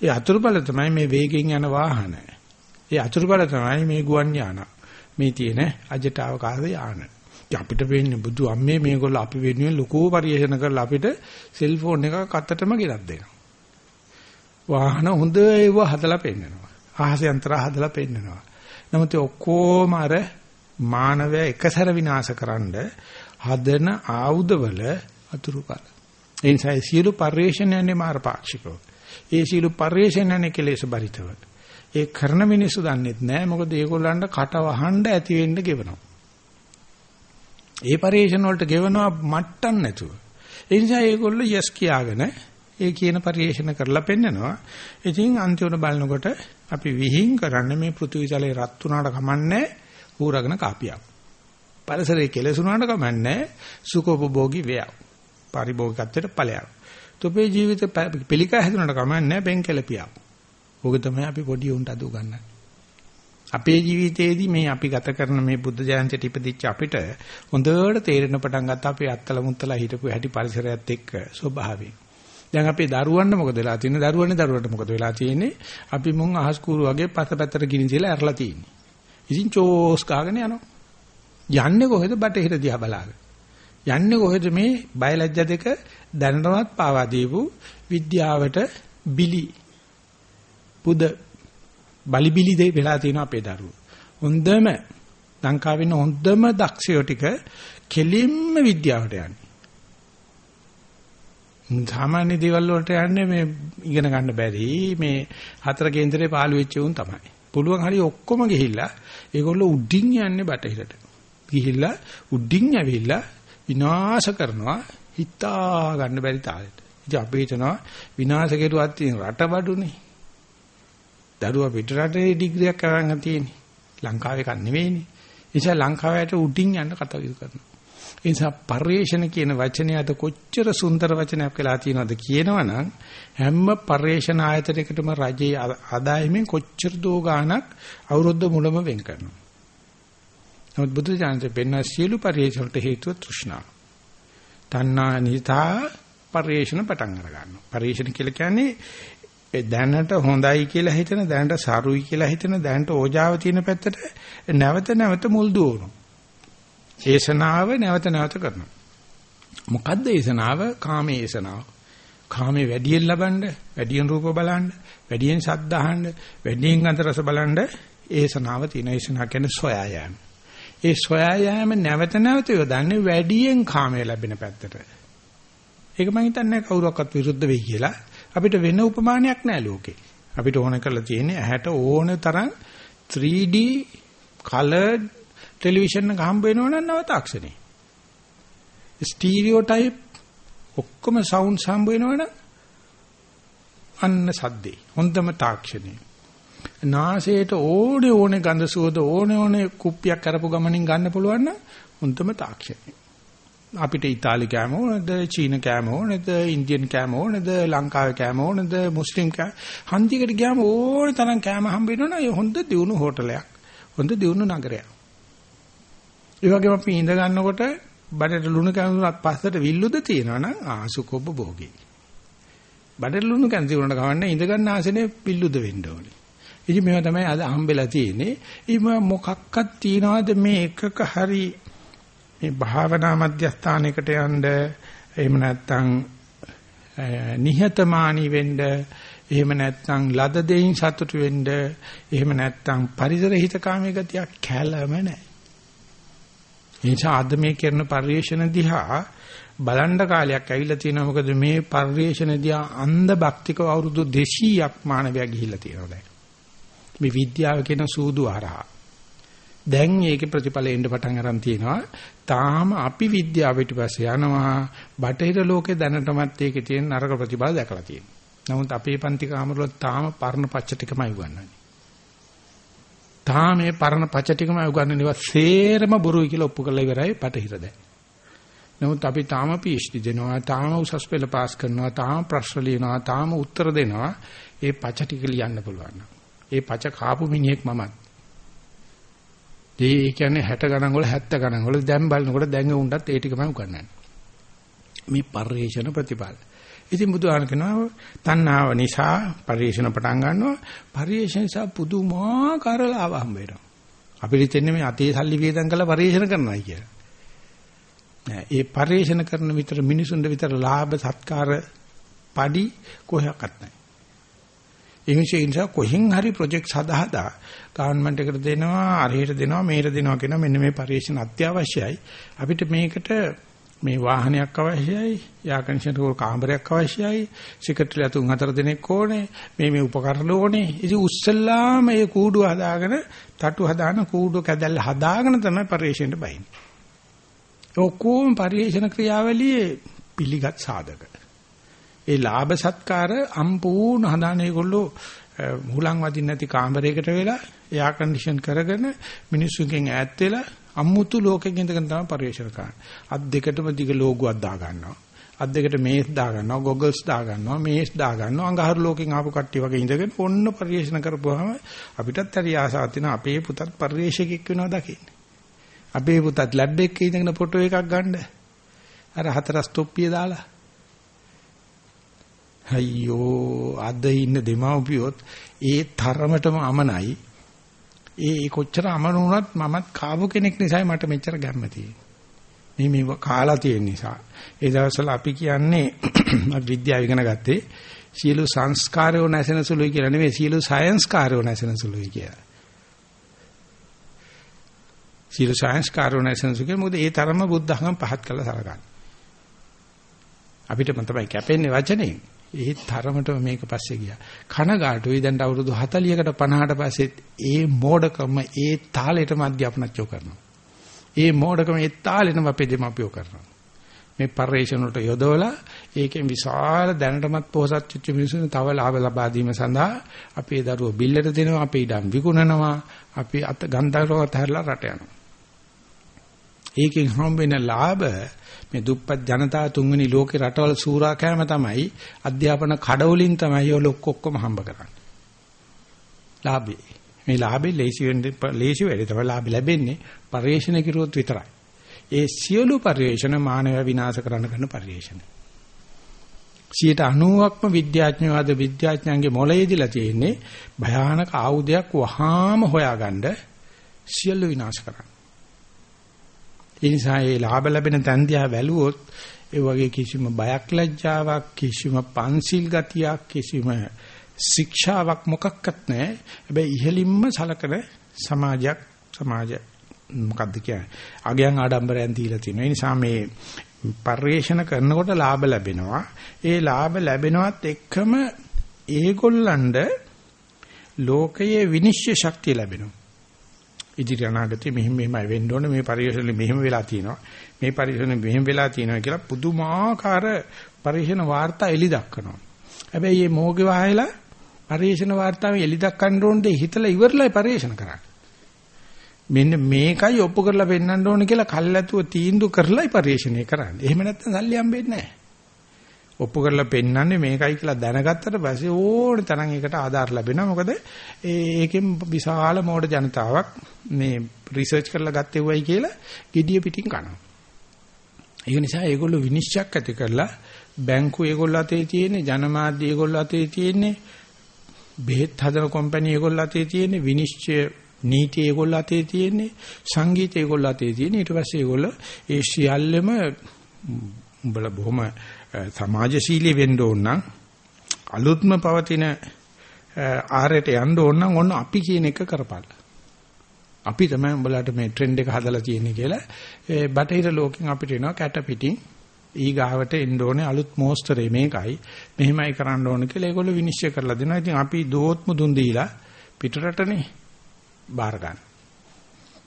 ඒ අතුරුඵල තමයි මේ වේගෙන් යන වාහන. ඒ අතුරුඵල තමයි මේ ගුවන් යාන. මේ තියෙන අජටාවකාශ යාන. අපිට වෙන්නේ බුදු අම්මේ මේගොල්ලෝ අපි වෙනුවෙන් ලොකු පරිශන කරලා අපිට සෙල්ෆෝන් එකක් අතටම ගෙනත් දෙනවා. වාහන හොඳ ඒව හදලා පෙන්නනවා. ආහස යන්ත්‍ර හදලා පෙන්නනවා. නමුත් ඔක්කොම අර මානවය එකසර විනාශකරනද හදන ආයුධවල අතුරුපල. ඒ නිසා සියලු පරිශ්‍රණයන්නේ මාර්ගපාක්ෂිකව. ඒ සියලු පරිශ්‍රණයන්නේ කෙලෙස් බරිතව. ඒ කරන මිනිස්සු දන්නෙත් නෑ මොකද ඒගොල්ලන්ට කට වහන්න ඇති වෙන්න ගෙවනවා. ඒ පරිශ්‍රණ වලට ගෙවනවා මට්ටම් නැතුව. ඒ නිසා ඒගොල්ලෝ යස් කියාගෙන ඒ කියන පරිේශන කරලා පෙන්නනවා. ඉතින් අන්තිමට බලනකොට අපි විහිං කරන්නේ මේ පෘථිවි තලයේ රත් වුණාට කමන්නේ ඌරගෙන කාපියක්. පරිසරයේ කෙලසුණාට කමන්නේ සුඛෝපභෝගී වේයක්. පරිභෝගිකත්වයට ඵලයක්. තොපේ ජීවිත පිළිකා හැදුනට කමන්නේ බෙන් කෙලපියක්. ඕක තමයි අපි පොඩි උන්ට අද උගන්නන්නේ. අපේ ජීවිතයේදී මේ අපි ගත කරන මේ බුද්ධ ජයන්තියට ඉපදිච්ච අපිට හොඳට තේරෙන පටන් ගත්ත අපේ අත්තල මුත්තලා හිටපු හැටි පරිසරයත් එක්ක ස්වභාවයෙන්. දැන් අපේ දරුවන්ට මොකද වෙලා තියෙන්නේ? දරුවනේ දරුවන්ට මොකද වෙලා තියෙන්නේ? අපි මුන් අහස් කූරු වගේ පසපැත්තට ගිනි තියලා ඇරලා තියෙන්නේ. ඉතින් චෝස් කාගෙන යනවා. යන්නේ කොහෙද බටහිර දිහා බලාගෙන. යන්නේ කොහෙද මේ බයලජ්ජා දෙක දැනටමත් පාවා දීපු විද්‍යාවට බිලි පුද බලි බිලි දෙ වෙලා තියෙනවා අපේ දරුවෝ. හොඳම ලංකාවේ ඉන්න හොඳම දක්ෂයෝ ටික කෙලින්ම විද්‍යාවට යන්නේ. සාමාන්‍ය දේවල් වලට යන්නේ මේ ඉගෙන ගන්න බැරි මේ හතර කේන්දරේ පාළු වෙච්ච උන් තමයි. පුළුවන් හරි ඔක්කොම ගිහිල්ලා ඒගොල්ලෝ උඩින් යන්නේ බටහිරට. ගිහිල්ලා උඩින් ඇවිල්ලා විනාශ කරනවා හිතා ගන්න බැරි තාලෙට. ඉතින් අපි හිතනවා විනාශ කෙරුවත් තියෙන රට බඩුනේ. දරුවා පිට රටේ ඩිග්‍රියක් අරන් තියෙන්නේ. ලංකාවේ කන් නෙවෙයිනේ. ඒ නිසා ලංකාවට උඩින් යන්න කතා කරනවා. ඒ නිසා පරිේශන කියන වචනේ අද කොච්චර සුන්දර වචනයක් වෙලා තියෙනවද කියනවනම් හැම පරිේශන ආයතනයකටම රජයේ ආදායමෙන් කොච්චර දෝ ගාණක් අවුරුද්ද මුලම වෙන් කරනවා. නමුත් බුදු දානසේ පෙන්න සියලු පරිේශන වලට හේතුව තෘෂ්ණාව. තණ්හා නිතා පරිේශන පටන් අර ගන්නවා. පරිේශන කියලා කියන්නේ ඒ දැනට හොඳයි කියලා හිතන දැනට සරුයි කියලා හිතන දැනට ඕජාව තියෙන පැත්තට නැවත නැවත මුල් දුවනවා. ඒසනාව නැවත නැවත කරනවා. මොකද්ද ඒසනාව? කාමයේ ඒසනාව. කාමයේ වැඩියෙන් ලබන්න, වැඩියෙන් රූප බලන්න, වැඩියෙන් ශබ්ද අහන්න, වැඩියෙන් ගන්ධ රස බලන්න ඒසනාව තියෙන ඒසනාව කියන්නේ සොයා යෑම. ඒ සොයා යෑම නැවත නැවත යොදන්නේ වැඩියෙන් කාමයේ ලැබෙන පැත්තට. ඒක මම හිතන්නේ කවුරක්වත් විරුද්ධ වෙයි කියලා. අපිට වෙන උපමානයක් නැහැ ලෝකේ. අපිට ඕන කරලා තියෙන්නේ ඇහැට ඕන තරම් 3D colored ටෙලිවිෂන් එක හම්බ වෙනවනම් නව තාක්ෂණේ. ස්ටීරියෝටයිප් ඔක්කොම සවුන්ඩ්ස් හම්බ වෙනවනම් අන්න සද්දේ. හොඳම තාක්ෂණේ. නාසයට ඕනේ ඕනේ ගඳ සුවඳ ඕනේ ඕනේ කුප්පියක් කරපු ගමනින් ගන්න පුළුවන් නම් හොඳම තාක්ෂණේ. අපිට ඉතාලි කෑම ඕනද චීන කෑම ඕනද ඉන්දියන් කෑම ඕනද ලංකාවේ කෑම ඕනද මුස්ලිම් කෑම හන්දියකට ගියාම ඕනේ තරම් කෑම හම්බ වෙනවනේ හොඳ දියුණු හෝටලයක් හොඳ දියුණු නගරයක් ඒ වගේම අපි ඉඳ ගන්නකොට බඩට ලුණු කැඳුනත් පස්සට විල්ලුද තියෙනවා නම් ආසු කොබ්බ භෝගේ. බඩට ලුණු කැඳුනට ගවන්න ඉඳ ගන්න ආසනේ විල්ලුද වෙන්න ඕනේ. ඉතින් මේවා තමයි අද හම්බෙලා තියෙන්නේ. ඉම මොකක්වත් තියනවාද මේ එකක හරි මේ භාවනා මධ්‍යස්ථානයකට යන්න එහෙම නැත්නම් නිහතමානී වෙන්න එහෙම නැත්නම් ලද දෙයින් සතුටු වෙන්න එහෙම නැත්නම් පරිසර හිතකාමී ගතියක් කැළම නැහැ. එනිසා අද මේ කරන පරිශ්‍රණ දිහා බලන්න කාලයක් ඇවිල්ලා තියෙනවා මොකද මේ පරිශ්‍රණ දිහා අන්ධ භක්තික අවුරුදු 200ක් මානවයා ගිහිල්ලා තියෙනවා දැන්. මේ විද්‍යාව කියන සූදු හරහා. දැන් ඒකේ ප්‍රතිඵල එන්න පටන් අරන් තියෙනවා. තාම අපි විද්‍යාව පිටපස්සේ යනවා. බටහිර ලෝකේ දැනටමත් ඒකේ තියෙන නරක ප්‍රතිඵල දැකලා තියෙනවා. නමුත් අපේ පන්ති කාමරවල තාම පරණ පච්ච ටිකමයි උගන්වන්නේ. තාම මේ පරණ පච්ච ටිකමයි උගන්වන්නේ. ඒවා සේරම බොරුයි කියලා ඔප්පු කරලා ඉවරයි බටහිර දැන්. නමුත් අපි තාම PhD දෙනවා, තාම උසස් පෙළ පාස් කරනවා, තාම ප්‍රශ්න ලියනවා, තාම උත්තර දෙනවා. ඒ පච ටික ලියන්න පුළුවන්. ඒ පච කාපු මිනිහෙක් මමත්. ඒ කියන්නේ 60 ගණන් වල 70 ගණන් වල දැන් බලනකොට දැන් උන්ටත් ඒ ටිකමයි උගන්වන්නේ. මේ පරිේශන ප්‍රතිපල. ඉතින් බුදුහාම කියනවා තණ්හාව නිසා පරිේශන පටන් ගන්නවා. පරිේශන නිසා පුදුමාකාර ලාභ හම්බ වෙනවා. අපිට තෙන්නේ මේ අතේ සල්ලි වේදම් කරලා පරිේශන කරනවායි කියලා. නෑ ඒ පරිේශන කරන විතර මිනිසුන්ට විතර ලාභ සත්කාර padi කොහොක්වත් නැහැ. ඒ නිසා කොහෙන් හරි ප්‍රොජෙක්ට්ස් හදා හදා ගවර්න්මන්ට් එකට දෙනවා අරහෙට දෙනවා මෙහෙට දෙනවා කියන මෙන්න මේ පරිශන අත්‍යවශ්‍යයි අපිට මේකට මේ වාහනයක් අවශ්‍යයි යා කන්ඩිෂනර් කාමරයක් අවශ්‍යයි සිකට්‍රිලා තුන් හතර දෙනෙක් ඕනේ මේ මේ උපකරණ ඕනේ. ඉතින් උස්සල්ලාම මේ කූඩුව හදාගෙන තටු හදාන කූඩුව කැදල්ල හදාගෙන තමයි පරිශනෙට බයින්නේ ඔක්කොම පරිශන ක්‍රියාවලියේ පිළිගත් සාධක. ඒ ලාභ සත්කාර සම්පූර්ණ හදාන ඒගොල්ලෝ මුලන් වදින්න නැති කාමරයකට වෙලා එයා කන්ඩිෂන් කරගෙන මිනිස්සුන්ගෙන් ඈත් වෙලා අමුතු ලෝකෙක ඉඳගෙන තමයි පරිශන කරන්නේ. අත් දෙකටම දිග ලෝගුවක් දා ගන්නවා. අත් දෙකට මේස් දා ගන්නවා, ගොගල්ස් දා ගන්නවා, මේස් දා ගන්නවා. අඟහරු ලෝකෙන් ආපු කට්ටිය වගේ ඉඳගෙන ඔන්න පරිශන කරපුවාම අපිටත් හරි ආසාවක් තියෙනවා අපේ පුතත් පරිශකෙක් වෙනවා දකින්න. අපේ පුතත් ලැබ් එකේ ඉඳගෙන ෆොටෝ එකක් ගන්න. අර හතරස් තොප්පිය දාලා අයියෝ අද ඉන්න දෙමව්පියොත් ඒ තරමටම අමනයි. ඒ කොච්චර අමන වුණත් මමත් කාපු කෙනෙක් නිසායි මට මෙච්චර ගැම්ම තියෙන්නේ. මේ මේ කාලා තියෙන නිසා. ඒ දවස්වල අපි කියන්නේ විද්‍යාව ඉගෙන ගත්තේ සියලු සංස්කාරයෝ නැසෙන සුළුයි කියලා නෙවෙයි සියලු සයන්ස්කාරයෝ නැසෙන සුළුයි කියලා. සියලු සයන්ස්කාරයෝ නැසෙන සුළුයි මොකද ඒ තරම බුද්ධ ධර්ම පහත් කළා සලකන්නේ. අපිට මම තමයි කැපෙන්නේ වචනේ. ඒ තරමටම මේක පස්සේ ගියා. කනගාටුයි දැන් අවුරුදු 40කට 50කට පස්සෙත් ඒ මෝඩකම ඒ තාලෙටම අධ්‍යාපනච්චෝ කරනවා. ඒ මෝඩකම ඒ තාලෙටම අපේ දෙමාපියෝ කරනවා. මේ පරිශ්‍රණ වලට යොදවලා ඒකෙන් විශාල දැනටමත් පොහසත් වෙච්ච මිනිස්සුන් තව ලාභ ලබා දීම සඳහා අපේ දරුවෝ බිල්ලට දෙනවා අපේ ඉඩම් විකුණනවා අපි අත ගන්ධරවත් හැරලා රට යනවා. ඒකෙන් හම්බ වෙන ලාභ මේ දුප්පත් ජනතාව තුන්වෙනි ලෝකේ රටවල් සූරා කෑම තමයි අධ්‍යාපන කඩවලින් තමයි ඔය ලොක් ඔක්කොම හම්බ කරන්නේ. ලාභේ. මේ ලාභේ ලේසි වෙන්නේ ලේසි වෙලේ තමයි ලාභ ලැබෙන්නේ පරිේශන කිරුවොත් විතරයි. ඒ සියලු පරිේශන මානව විනාශ කරන්න කරන පරිේශන. 90%ක්ම විද්‍යාඥයෝ අද විද්‍යාඥයන්ගේ මොළයේදීලා තියෙන්නේ භයානක ආයුධයක් වහාම හොයාගන්න සියලු විනාශ කරන්න. ඒ නිසා මේ ලාභ ලැබෙන තැන් දිහා බැලුවොත් ඒ වගේ කිසිම බයක් ලැජ්ජාවක් කිසිම පන්සිල් ගතියක් කිසිම ශික්ෂාවක් මොකක්වත් නැහැ. හැබැයි ඉහලින්ම සලකන සමාජයක් සමාජ මොකද්ද කියන්නේ? අගයන් ආඩම්බරයන් දීලා තියෙනවා. ඒ නිසා මේ පරිේශන කරනකොට ලාභ ලැබෙනවා. ඒ ලාභ ලැබෙනවත් එක්කම ඒගොල්ලන්ට ලෝකයේ විනිශ්චය ශක්තිය ලැබෙනවා. ඉදිරි අනාගතේ මෙහෙම මෙහෙමයි වෙන්න ඕනේ. මේ පරිශ්‍රණය මෙහෙම වෙලා තියෙනවා. මේ පරිශ්‍රණය මෙහෙම වෙලා තියෙනවා කියලා පුදුමාකාර පරිශ්‍රණ වාර්තා එලි දක්වනවා. හැබැයි මේ මොෝගේ වහයලා පරිශ්‍රණ වාර්තාවෙන් එලි දක්වන්න ඕනේ හිතලා ඉවරලයි පරිශ්‍රණ කරන්නේ. මෙන්න මේකයි ඔප්පු කරලා පෙන්වන්න ඕනේ කියලා කල්ැතුව තීන්දුව කරලායි පරිශ්‍රණය කරන්නේ. එහෙම නැත්නම් සල්ලි හම්බෙන්නේ නැහැ. ඔප්පු කරලා පෙන්වන්නේ මේකයි කියලා දැනගත්තට පස්සේ ඕන තරම් ඒකට ආධාර ලැබෙනවා. මොකද ඒකෙන් විශාල මෝඩ ජනතාවක් මේ රිසර්ච් කරලා ගත්තේ වයි කියලා gediya පිටින් කනවා. ඒක නිසා ඒගොල්ලෝ විනිශ්චයක් ඇති කරලා බැංකු ඒගොල්ලෝ අතේ තියෙන්නේ ජනමාධ්‍ය ඒගොල්ලෝ අතේ තියෙන්නේ බෙහෙත් හදන කම්පැනි ඒගොල්ලෝ අතේ තියෙන්නේ විනිශ්චය නීති ඒගොල්ලෝ අතේ තියෙන්නේ සංගීත ඒගොල්ලෝ අතේ තියෙන්නේ ඊට පස්සේ ඒගොල්ලෝ ඒ සියල්ලම උඹලා බොහොම සමාජශීලී වෙන්න ඕන නම් අලුත්ම පවතින ආරයට යන්න ඕන නම් ඔන්න අපි කියන එක කරපළ. අපි තමයි උඹලාට මේ ට්‍රෙන්ඩ් එක හදලා තියෙන්නේ කියලා ඒ බටහිර ලෝකෙන් අපිට එනවා කැට පිටින් ඊගාවට එන්න ඕනේ අලුත් මෝස්තරේ මේකයි මෙහෙමයි කරන්න ඕන කියලා ඒගොල්ලෝ විනිශ්චය කරලා දෙනවා. ඉතින් අපි දෝත්ම දුන් දීලා පිටරටනේ බාර ගන්න.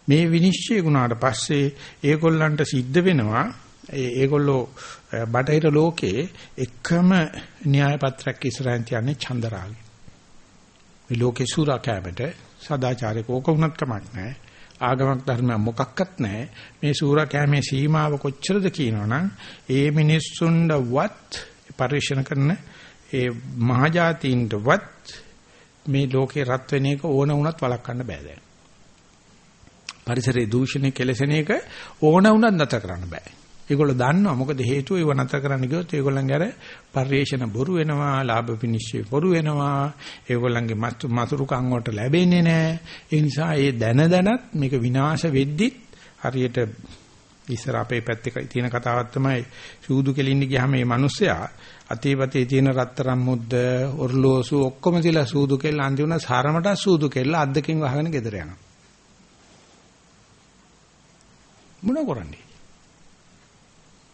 මේ විනිශ්චය වුණාට පස්සේ ඒගොල්ලන්ට සිද්ධ වෙනවා ඒගොල්ලෝ බටහිර ලෝකයේ එකම න්‍යාය පත්‍රයක් ඉස්සරහින් තියන්නේ චන්දරාගය. මේ ලෝකේ සූරාකෑමට සදාචාරයක ඕක වුණත් කමක් නැහැ. ආගමක් ධර්මයක් මොකක්වත් නැහැ. මේ සූරාකෑමේ සීමාව කොච්චරද කියනවනම් ඒ මිනිස්සුන්වවත් පරිශන කරන ඒ මහජාතීන්ටවත් මේ ලෝකේ රත් වෙන එක ඕන වුණත් වළක්වන්න බෑ දැන්. පරිසරයේ දූෂණය කෙලසෙන එක ඕන වුණත් නැතර කරන්න බෑ. ඒගොල්ලෝ දන්නවා මොකද හේතුව ඒව නැතර කරන්න ගියොත් ඒගොල්ලන්ගේ අර පරිේශන බොරු වෙනවා, ලාභ පිනිශ්චය බොරු වෙනවා, ඒගොල්ලන්ගේ මතුරුකම් වලට ලැබෙන්නේ නැහැ. ඒ නිසා ඒ දැන දැනත් මේක විනාශ වෙද්දිත් හරියට ඉස්සර අපේ පැත්තේ තියෙන කතාවක් තමයි සූදු කෙලින්න ගියාම මේ මිනිස්සයා අතීපතේ තියෙන රත්තරන් මුද්ද ඔර්ලෝසු ඔක්කොම තියලා සූදු කෙල්ල අන්තිම සාරමට සූදු කෙල්ල අද්දකින් වහගෙන ගෙදර යනවා. මොන කරන්නේ?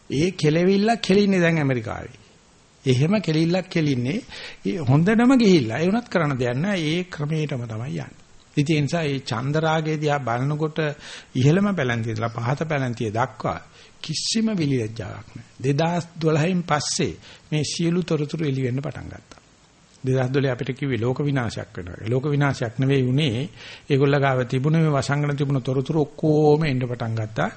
ඒ කෙලෙවිල්ලක් කෙලින්නේ දැන් ඇමරිකාවේ. එහෙම කෙලිල්ලක් කෙලින්නේ හොඳටම ගිහිල්ලා. ඒ උනත් කරන්න දෙයක් නැහැ. ඒ ක්‍රමයටම තමයි යන්නේ. ඉතින් ඒ නිසා මේ චන්දරාගයේ දිහා බලනකොට ඉහළම පැලැන්තිය ඉඳලා පහත පැලැන්තිය දක්වා කිසිම විලියජාවක් නැහැ. 2012න් පස්සේ මේ සියලු තොරතුරු එළි වෙන්න පටන් ගත්තා. 2012 අපිට කිව්වේ ලෝක විනාශයක් වෙනවා ලෝක විනාශයක් නෙවෙයි උනේ ඒගොල්ල ගාව තිබුණ මේ වසංගන තිබුණ තොරතුරු ඔක්කොම එන්න පටන් ගත්තා.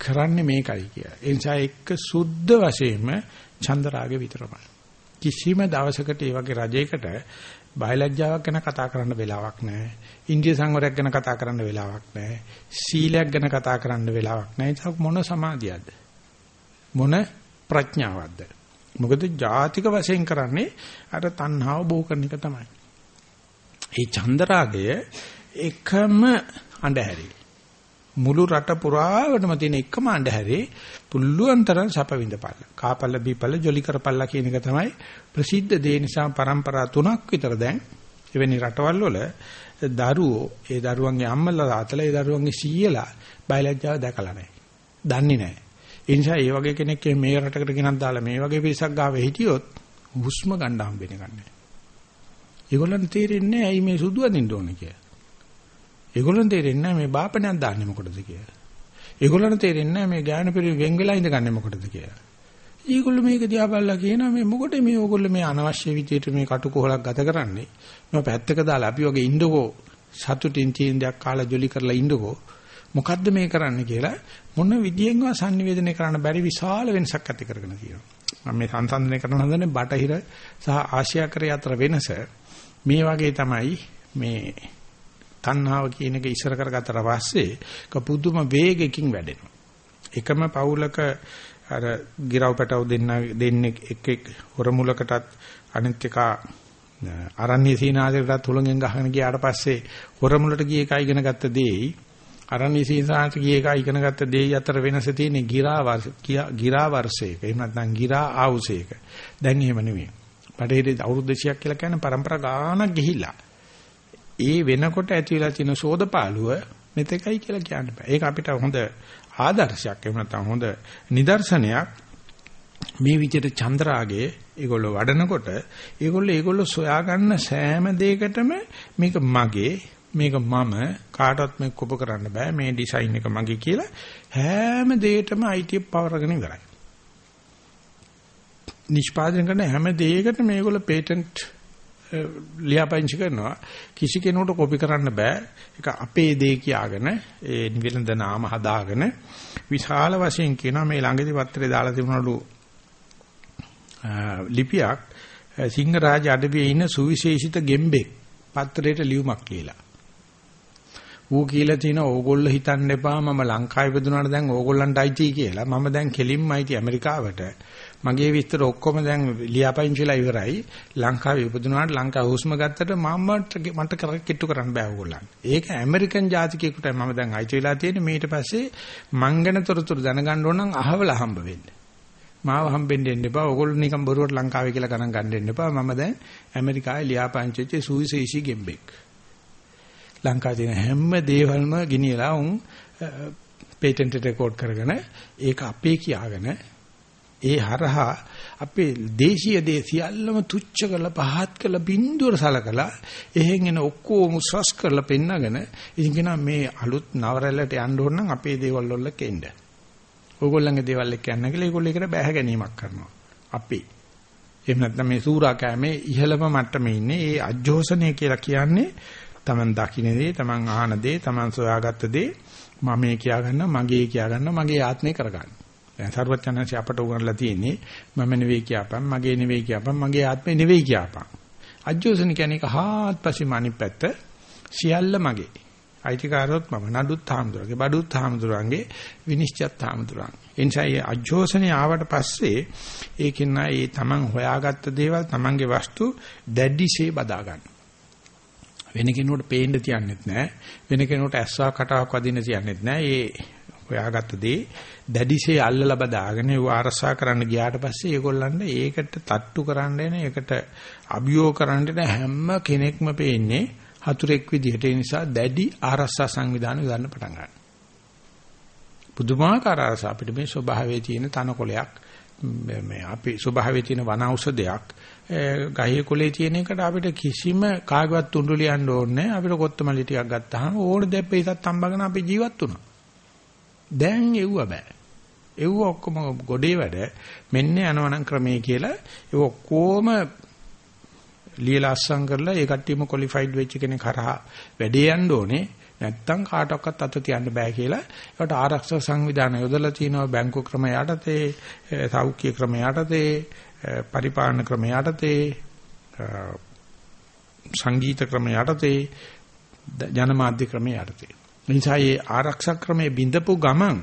කරන්නේ මේකයි කියලා ඒ නිසා එක්ක සුද්ධ වශයෙන්ම චන්දරාගේ විතරමයි කිසිම දවසකට මේ වගේ රජයකට බයලජ්ජාවක් ගැන කතා කරන්න වෙලාවක් නැහැ. ඉන්දිය සංවරයක් ගැන කතා කරන්න වෙලාවක් නැහැ. සීලයක් ගැන කතා කරන්න වෙලාවක් නැහැ. ඒක මොන සමාධියක්ද? මොන ප්‍රඥාවක්ද? මොකද ජාතික වශයෙන් කරන්නේ අර තණ්හාව බෝ කරන එක තමයි. මේ චන්දරාගය එකම අඳුරයි. මුළු රට පුරාවටම තියෙන එකම අඳුරේ පුල්ලුවන් තරම් සැප විඳපල්ල. කාපල්ල බීපල්ල ජොලි කරපල්ලා කියන එක තමයි ප්‍රසිද්ධ දේ නිසා પરම්පරා තුනක් විතර දැන් එවැනි රටවල් වල දරුවෝ ඒ දරුවන්ගේ අම්මලා තාත්තලා ඒ දරුවන්ගේ සීයලා බයලජ්ජාව දැකලා නැහැ. දන්නේ නැහැ. ඒ නිසා මේ වගේ කෙනෙක් මේ රටකට ගෙනත් දාලා මේ වගේ පිරිසක් ගාව හිටියොත් හුස්ම ගන්න හම්බෙන්නේ නැහැ. ඒගොල්ලන් තේරෙන්නේ ඇයි මේ සුදු අඳින්න ඕනේ කියලා. ඒගොල්ලන් තේරෙන්නේ මේ බාපණයක් දාන්නේ මොකටද කියලා. ඒගොල්ලන්ට තේරෙන්නේ මේ ඥාන පෙරි වෙන් වෙලා ඉඳගන්නේ මොකටද කියලා. ඊගොල්ලෝ මේක දිහා බලලා කියනවා මේ මොකටද මේ ඕගොල්ලෝ මේ අනවශ්‍ය විදියට මේ කටුකොහලක් ගත කරන්නේ. මම පැත්තක දාලා අපි වගේ ඉන්නකෝ සතුටින් තියෙන දෙයක් කාලා ජොලි කරලා ඉන්නකෝ. මොකද්ද මේ කරන්න කියලා මොන විදියෙන්වත් sannivedanaya කරන්න බැරි විශාල වෙනසක් ඇති කරගෙන තියෙනවා. මම මේ සංසන්දනය කරන හදන්නේ බටහිර සහ ආසියාකරය අතර වෙනස මේ වගේ තමයි මේ තණ්හාව කියන එක ඉස්සර කරගත්තට පස්සේ කපුදුම වේගකින් වැඩෙනවා. එකම පවුලක අර ගිරව් පැටව දෙන්න දෙන්නේ එක් එක් හොරමුලකටත් අනිත් එක අරණ්‍ය සීනාසයටත් හුලඟෙන් ගහගෙන ගියාට පස්සේ හොරමුලට ගිය එක ඉගෙන ගත්ත දෙයි අරණ්‍ය සීනාසයට ගිය එක ඉගෙන ගත්ත දෙයි අතර වෙනස තියෙන්නේ ගිරා වර්ෂ ගිරා වර්ෂයක. එහෙම නැත්නම් ගිරා ආවුසයක. දැන් එහෙම නෙමෙයි. බටහිර අවුරුදු 200ක් කියලා කියන්නේ પરම්පරා ගානක් ගිහිල්ලා. ඒ වෙනකොට ඇති වෙලා තියෙන සෝදපාලුව මෙතෙකයි කියලා කියන්න බෑ. ඒක අපිට හොඳ ආදර්ශයක් එහෙම නැත්නම් හොඳ නිදර්ශනයක් මේ විදිහට චන්ද්‍රාගේ ඒගොල්ලෝ වඩනකොට ඒගොල්ලෝ ඒගොල්ලෝ සොයාගන්න සෑම දෙයකටම මේක මගේ මේක මම කාටවත් මේක කොප කරන්න බෑ මේ ඩිසයින් එක මගේ කියලා හැම දෙයකටම IT පවරගෙන ඉවරයි. නිෂ්පාදනය කරන හැම දෙයකටම මේගොල්ලෝ පේටන්ට් ලියාපදිංචි කරනවා කිසි කෙනෙකුට කොපි කරන්න බෑ ඒක අපේ දේ කියාගෙන ඒ නිවෙලඳ නාම හදාගෙන විශාල වශයෙන් කියනවා මේ ළඟදී පත්‍රේ දාලා තිබුණලු ලිපියක් සිංහරාජ අඩවියේ ඉන්න සුවිශේෂිත ගෙම්බෙක් පත්‍රයට ලියුමක් ලියලා. ඌ කියලා තින ඕගොල්ලෝ හිතන්න එපා මම ලංකාවේ ඉපදුනාට දැන් ඕගොල්ලන්ට අයිති කියලා. මම දැන් කෙලින්ම අයිති ඇමරිකාවට. මගේ විස්තර ඔක්කොම දැන් ලියාපදිංචිලා ඉවරයි. ලංකාවේ ඉපදුනාට ලංකාව හුස්ම ගත්තට මම මට කිට්ටු කරන්න බෑ ඕගොල්ලන්. ඒක ඇමරිකන් ජාතිකයෙකුට මම දැන් අයිති වෙලා තියෙන්නේ. ඊට පස්සේ මං ගැන තොරතුරු දැනගන්න ඕන නම් අහවල හම්බ වෙන්න. මාව හම්බෙන්න එන්න එපා. ඕගොල්ලෝ නිකන් බොරුවට ලංකාවේ කියලා ගණන් ගන්න එන්න එපා. මම දැන් ඇමරිකාවේ ලියාපදිංචිච්ච සුවිශේෂී ගෙම්බෙක්. ලංකාවේ තියෙන හැම දේවල්ම ගිනියලා උන් පේටන්ට් රෙකෝඩ් කරගෙන ඒක අපේ කියාගෙන ඒ හරහා අපේ දේශීය දේ සියල්ලම තුච්ච කරලා පහත් කරලා බින්දුවර සලකලා එහෙන් එන ඔක්කොම උස්වස් කරලා පෙන්නගෙන ඉතින් කියනවා මේ අලුත් නවරැල්ලට යන්න ඕන නම් අපේ දේවල් වල කෙන්න. ඕගොල්ලන්ගේ දේවල් එක්ක යන්න කියලා ඒගොල්ලෝ ඒකට බැහැ ගැනීමක් කරනවා. අපි. එහෙම නැත්නම් මේ සූරා කෑමේ ඉහළම මට්ටමේ ඉන්නේ ඒ අජෝසනය කියලා කියන්නේ Taman දකින්න දේ, Taman අහන දේ, Taman සොයාගත්ත දේ මම මේ කියා ගන්නවා, මගේ කියා ගන්නවා, මගේ ආත්මේ කරගන්න. දැන් සර්වඥාන්සේ අපට උගන්ලා තියෙන්නේ මම නෙවෙයි කියපන්, මගේ නෙවෙයි කියපන්, මගේ ආත්මේ නෙවෙයි කියපන්. අජෝසන කියන්නේ කහාත්පසින් අනිත් පැත්ත සියල්ල මගේ. අයිතිකාරොත් මම නඩුත් හාමුදුරගේ බඩුත් හාමුදුරන්ගේ විනිශ්චයත් හාමුදුරන්. ඒ නිසා මේ අජෝසනේ ආවට පස්සේ ඒකෙන් ඒ තමන් හොයාගත්ත දේවල් තමන්ගේ වස්තු දැඩිශේ බදා ගන්න. වෙන කෙනෙකුට පේන්න තියන්නෙත් නැහැ. වෙන කෙනෙකුට ඇස්සා කටාවක් වදින්න තියන්නෙත් නැහැ. ඒ හොයාගත්ත දේ දැඩිසේ අල්ලලා බදාගෙන ඒව ආරසා කරන්න ගියාට පස්සේ ඒගොල්ලන්ට ඒකට තට්ටු කරන්න එන ඒකට අභියෝග කරන්න එන හැම කෙනෙක්ම පේන්නේ හතුරෙක් විදිහට ඒ නිසා දැඩි ආරසා සංවිධාන ගන්න පටන් ගන්නවා. පුදුමාකාර ආරසා අපිට මේ ස්වභාවයේ තියෙන තනකොලයක් මේ අපි ස්වභාවයේ තියෙන වන ඖෂධයක් ගහේ කොලේ තියෙන එකට අපිට කිසිම කාගවත් තුඬු ලියන්න ඕනේ අපිට කොත්තමලි ටිකක් ගත්තාම ඕන දෙප්පේ ඉතත් අම්බගෙන අපි ජීවත් වුණා. දැන් එව්ව බෑ. එව්ව ඔක්කොම ගොඩේ වැඩ. මෙන්න යනවනම් ක්‍රමයේ කියලා ඒ ඔක්කොම ලියලා අස්සම් කරලා ඒ කට්ටියම ක්වොලිෆයිඩ් වෙච්ච කෙනෙක් කරා වැඩේ යන්න ඕනේ. නැත්තම් කාටවත් අත තියන්න බෑ කියලා. ඒකට ආරක්ෂක සංවිධාන යොදලා තිනවා බැංකු ක්‍රම යටතේ සෞඛ්‍ය ක්‍රම යටතේ පරිපාලන ක්‍රම යටතේ සංගීත ක්‍රම යටතේ ජනමාධ්‍ය ක්‍රම යටතේ. නිසා මේ ආරක්ෂක ක්‍රමයේ බිඳපු ගමන්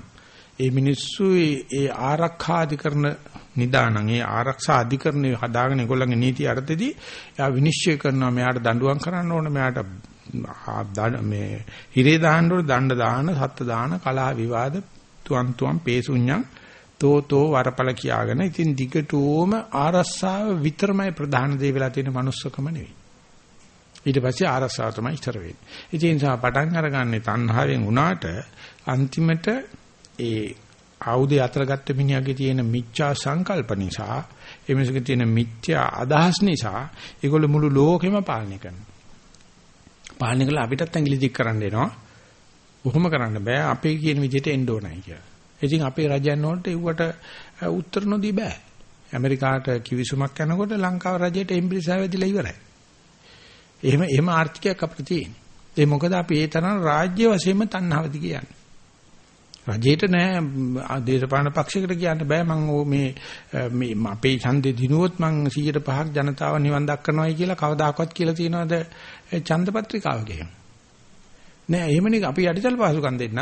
ඒ මිනිස්සු ඒ ආරක්ෂා අධිකරණ නිදානන් ඒ ආරක්ෂා අධිකරණය හදාගෙන ඒගොල්ලන්ගේ නීති අර්ථෙදී එයා විනිශ්චය කරනවා මෙයාට දඬුවම් කරන්න ඕන මෙයාට මේ හිරේ දාන්න ඕන දණ්ඩ දාන සත්ත්ව දාන කලහ විවාද තුන් තුන් පේසුඤ්ඤං තෝතෝ වරපල කියාගෙන ඉතින් දිගටම ආරස්සාව විතරමයි ප්‍රධාන දේ වෙලා තියෙන manussකම නෙවෙයි. ඊට පස්සේ ආරස්සාව තමයි ඉතර වෙන්නේ. ඉතින් ඒ නිසා පටන් අරගන්නේ තණ්හාවෙන් උනාට අන්තිමට ඒ ආයුධය අතර ගත්ත මිනිහාගේ තියෙන මිච්ඡා සංකල්ප නිසා ඒ මිනිහගේ තියෙන මිත්‍යා අදහස් නිසා ඒගොල්ලෝ මුළු ලෝකෙම පාලනය කරනවා. පාලනය කළා අපිටත් ඇඟිලි දික් කරන්න එනවා. කොහොම කරන්න බෑ අපේ කියන විදිහට එන්න ඕනයි කියලා. ඉතින් අපේ රජයන් වලට ඒවට උත්තර නොදී බෑ. ඇමරිකාට කිවිසුමක් යනකොට ලංකාව රජයට එම්බ්‍රිසා වැදිලා ඉවරයි. එහෙම එහෙම ආර්ථිකයක් අපිට තියෙන්නේ. ඒ මොකද අපි ඒ තරම් රාජ්‍ය වශයෙන්ම තණ්හාවදි කියන්නේ. රජේට නෑ දේශපාලන පක්ෂයකට කියන්න බෑ. මම මේ මේ අපේ ඡන්දේ දිනුවොත් මම 105ක් ජනතාව නිවන් දක්කනවායි කියලා කවදාකවත් කියලා තියනවද? ඡන්ද පත්‍රිකාවක නෑ එහෙමනේ අපි යටිතල පහසුකම් දෙන්න